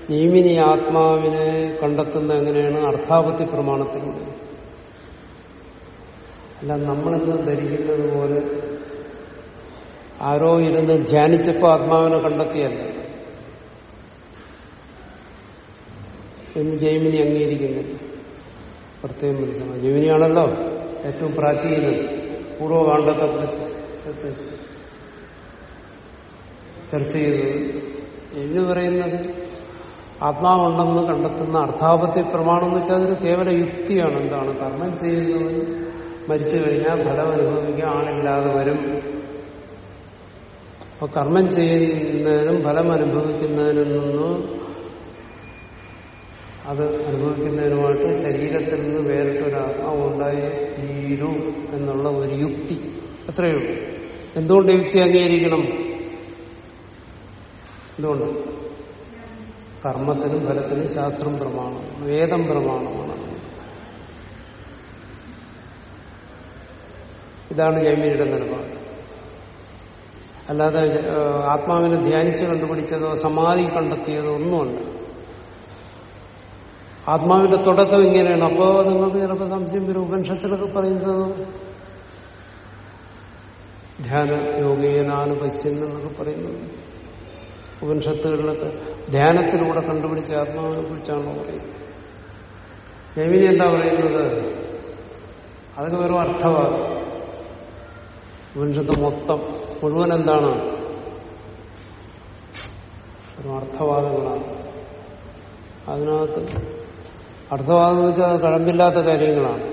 ജൈമിനി ആത്മാവിനെ കണ്ടെത്തുന്ന എങ്ങനെയാണ് അർത്ഥാപത്തി പ്രമാണത്തിലൂടെ? അല്ല നമ്മളിന്ന് ധരിക്കുന്നത് പോലെ? ആരോ ഇരുന്ന് ധ്യാനിച്ചപ്പോൾ ആത്മാവിനെ കണ്ടെത്തിയല്ല? എന്ന് ജൈമിനി അംഗീകരിക്കുന്നില്ല. പ്രത്യേകം മനസ്സിലാണ് ജൈമിനിയാണല്ലോ ഏറ്റവും പ്രാചീന പൂർവകാണ്ഡത്തെ കുറിച്ച് ചർച്ച ചെയ്തത്. ജൈമിനി പറയുന്നത് ആത്മാവുണ്ടെന്ന് കണ്ടെത്തുന്ന അർത്ഥാപത്തി പ്രമാണം എന്ന് വെച്ചാൽ അതൊരു കേവല യുക്തിയാണ്. എന്താണ്? കർമ്മം ചെയ്യുന്നവൻ മരിച്ചു കഴിഞ്ഞാൽ ഫലം അനുഭവിക്കാൻ ആളില്ലാതെ വരും. അപ്പൊ കർമ്മം ചെയ്യുന്നതിനും ഫലം അനുഭവിക്കുന്നതിനും നിന്ന് അത് അനുഭവിക്കുന്നതിനുമായിട്ട് ശരീരത്തിൽ നിന്ന് വേറിട്ടൊരു ആത്മാവ് ഉണ്ടായി തീരൂ എന്നുള്ള ഒരു യുക്തി. അത്രയേ ഉള്ളൂ. എന്തുകൊണ്ട് യുക്തി അംഗീകരിക്കണം? എന്തുകൊണ്ട്? കർമ്മത്തിനും ഫലത്തിനും ശാസ്ത്രം പ്രമാണം വേദം പ്രമാണമാണ്. ഇതാണ് ജൈമിനിയുടെ നിലപാട്. അല്ലാതെ ആത്മാവിനെ ധ്യാനിച്ച് കണ്ടുപിടിച്ചതോ സമാധി കണ്ടെത്തിയതോ ഒന്നുമല്ല. ആത്മാവിന്റെ തുടക്കം ഇങ്ങനെയാണ്. അപ്പോ നിങ്ങൾക്ക് ചിലപ്പോൾ സംശയം വരും ഉപനിഷത്തിലൊക്കെ പറയുന്നത് ധ്യാന യോഗീയനാനുപശ്യൻ എന്നൊക്കെ പറയുന്നത്. ഉപനിഷത്തുകളിലൊക്കെ ധ്യാനത്തിലൂടെ കണ്ടുപിടിച്ച ആത്മാവിനെ കുറിച്ചാണോ പറയുന്നത്? ജൈമിനി എന്താ പറയുന്നത്? അതൊക്കെ വെറും അർത്ഥമാണ് ഉപനിഷത്ത് മൊത്തം മുഴുവൻ എന്താണ്? ഒരു അർത്ഥവാദങ്ങളാണ്. അതിനകത്ത് അർത്ഥവാദം എന്ന് വെച്ചാൽ അത് കഴമ്പില്ലാത്ത കാര്യങ്ങളാണ്.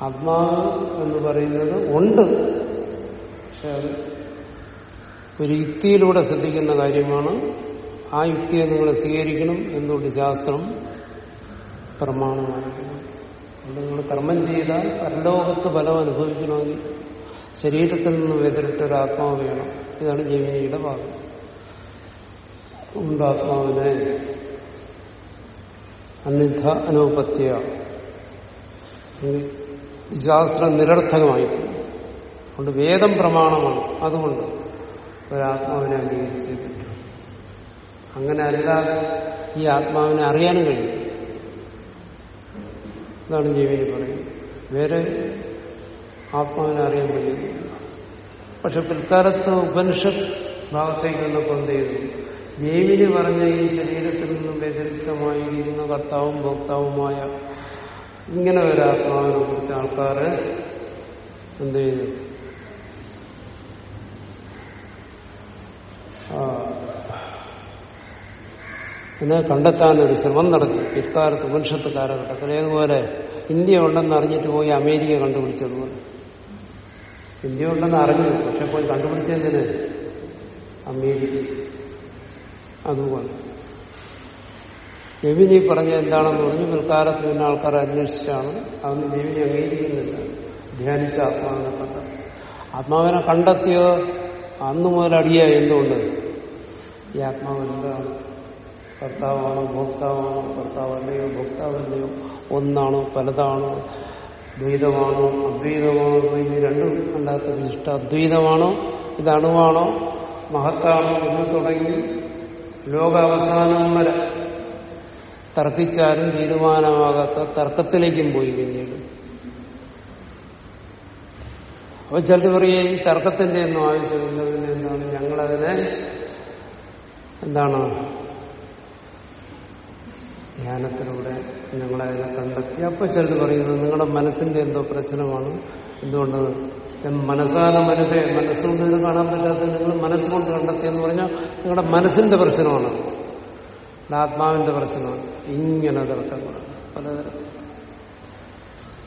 ആത്മാവ് എന്ന് പറയുന്നത് ഉണ്ട്. പക്ഷെ അത് ഒരു യുക്തിയിലൂടെ ശ്രദ്ധിക്കുന്ന കാര്യമാണ്. ആ യുക്തിയെ നിങ്ങൾ സ്വീകരിക്കണം എന്നുകൊണ്ട് ശാസ്ത്രം പ്രമാണമായിരിക്കണം. നിങ്ങൾ കർമ്മം ചെയ്താൽ പരലോകത്ത് ഫലം അനുഭവിക്കണമെങ്കിൽ ശരീരത്തിൽ നിന്ന് വേദനിട്ടൊരു ആത്മാവ് വേണം. ഇതാണ് ജൈമിനിയുടെ ഭാഗം ഉണ്ട് ആത്മാവിനെ അനിധ അനുപത്യ ശാസ്ത്രം നിരർത്ഥകമായി. അതുകൊണ്ട് വേദം പ്രമാണമാണ്. അതുകൊണ്ട് ഒരാത്മാവിനെ അംഗീകരിച്ചേ പറ്റും അങ്ങനെ അല്ലാതെ ഈ ആത്മാവിനെ അറിയാനും കഴിയും. അതാണ് ജീവിനി പറയുന്നത്. വേറെ ആത്മാവിനെ അറിയാൻ കഴിയുന്നില്ല പക്ഷെ പിൽക്കാലത്ത് ഉപനിഷത്ത് ഭാഗത്തേക്ക് വന്നപ്പോൾ എന്ത് ചെയ്തു? ദേവിന് പറഞ്ഞ ഈ ശരീരത്തിൽ നിന്നും വ്യതിരിക്തമായിരിക്കുന്ന കർത്താവും ഭോക്താവുമായ ഇങ്ങനെ ഒരു ആത്മാവിനെ കുറിച്ച് ആൾക്കാർ എന്ത് ചെയ്തു? ഇതിനെ കണ്ടെത്താൻ ഒരു ശ്രമം നടത്തി. പിൽക്കാലത്ത് ഉപനിഷത്ത് കാലഘട്ടത്തിൽ ഏതുപോലെ ഇന്ത്യ ഉണ്ടെന്ന് അറിഞ്ഞിട്ട് പോയി അമേരിക്ക കണ്ടുപിടിച്ചതുപോലെ. ഇന്ത്യ ഉണ്ടെന്ന് അറിഞ്ഞു. പക്ഷെ പോയി കണ്ടുപിടിച്ചതിന് അമേരിക്ക. അതുപോലെ. ജെവിനി പറഞ്ഞ എന്താണെന്ന് പറഞ്ഞു. പിൽക്കാലത്ത് പിന്നെ ആൾക്കാർ അന്വേഷിച്ചാണ്. അതൊന്നും ജെവിനി അംഗീകരിക്കുന്നില്ല ധ്യാനിച്ച ആത്മാവിനെ കണ്ടെത്തി ആത്മാവിനെ കണ്ടെത്തിയോ? അന്ന് മുതൽ അടിയ എന്തുകൊണ്ട്? ഈ ആത്മാവ് എന്താണ് കർത്താവാണോ ഭോക്താവാണോ കർത്താവല്ലയോ ഭോക്താവല്ലയോ? ഒന്നാണോ പലതാണോ? ദ്വൈതമാണോ അദ്വൈതമാണോ? ഇനി രണ്ടും അല്ലാത്ത വിശിഷ്ട അദ്വൈതമാണോ? ഇത് അണുവാണോ? മഹത്താണോ? എന്ന് തുടങ്ങി ലോകാവസാനം വരെ. തർക്കിച്ചാലും തീരുമാനമാകാത്ത തർക്കത്തിലേക്കും പോയി പിന്നീട്. അപ്പൊ ചിലർ പറയും ഈ തർക്കത്തിന്റെ ഒന്നും ആവശ്യമില്ല പിന്നെ എന്താണ്? ഞങ്ങളതിനെ എന്താണ്? ധ്യാനത്തിലൂടെ ഞങ്ങളതിനെ കണ്ടെത്തി. അപ്പൊ ചിലർ പറയുന്നത് നിങ്ങളുടെ മനസ്സിന്റെ എന്തോ പ്രശ്നമാണ്. എന്തുകൊണ്ട്? മനസ്സാന മനസ്സേ മനസ്സുകൊണ്ട് ഇത് കാണാൻ പറ്റാത്ത നിങ്ങൾ മനസ്സുകൊണ്ട് കണ്ടെത്തിയെന്ന് പറഞ്ഞാൽ നിങ്ങളുടെ മനസ്സിന്റെ പ്രശ്നമാണ്. ആത്മാവിന്റെ പ്രശ്നമാണ്. ഇങ്ങനെ തർക്കങ്ങളാണ് പലതരം.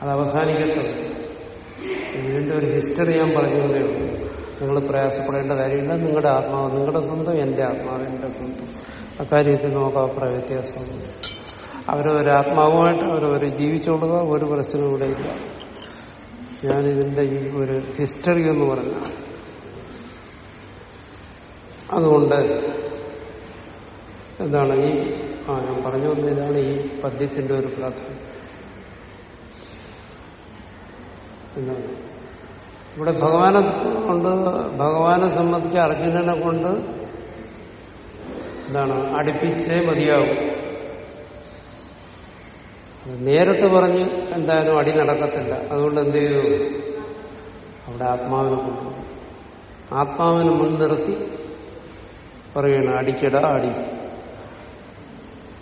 അത് അവസാനിക്കത്തുള്ളൂ ഇതിന്റെ ഒരു ഹിസ്റ്ററി ഞാൻ പറഞ്ഞതേ ഉള്ളൂ. നിങ്ങൾ പ്രയാസപ്പെടേണ്ട കാര്യമില്ല. നിങ്ങളുടെ ആത്മാവ് നിങ്ങളുടെ സ്വന്തം എന്റെ ആത്മാവ് എന്റെ സ്വന്തം. അക്കാര്യത്തിൽ നമുക്ക് അഭിപ്രായ വ്യത്യാസമൊന്നും അവരൊരാത്മാവുമായിട്ട് അവരവരെ ജീവിച്ചുകൊള്ളുക ഒരു പ്രശ്നവും ഇവിടെ ഇല്ല. ഞാനിതിന്റെ ഈ ഒരു ഹിസ്റ്ററി എന്ന് പറഞ്ഞ. അതുകൊണ്ട് എന്താണ് ഈ ആ ഞാൻ പറഞ്ഞു വന്ന ഇതാണ് ഈ പദ്യത്തിന്റെ ഒരു പ്രാധാന്യം. എന്താണ് ഇവിടെ ഭഗവാനെ കൊണ്ട് ഭഗവാനെ സംബന്ധിച്ച് അർജുനനെ കൊണ്ട് എന്താണ് അടുപ്പിച്ചേ മതിയാവും. നേരിട്ട് പറഞ്ഞ് എന്തായാലും അടി നടക്കത്തില്ല. അതുകൊണ്ട് എന്ത് ചെയ്തു? അവിടെ ആത്മാവിനെ കൊണ്ട്. ആത്മാവിനെ മുൻനിർത്തി പറയണം അടിക്കട അടി.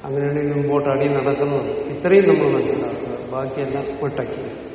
അങ്ങനെയാണെങ്കിൽ മുമ്പോട്ട് അടി നടക്കുന്നത്. ഇത്രയും നമ്മൾ മനസ്സിലാക്കുക. ബാക്കിയെല്ലാം ഒട്ടയ്ക്കുക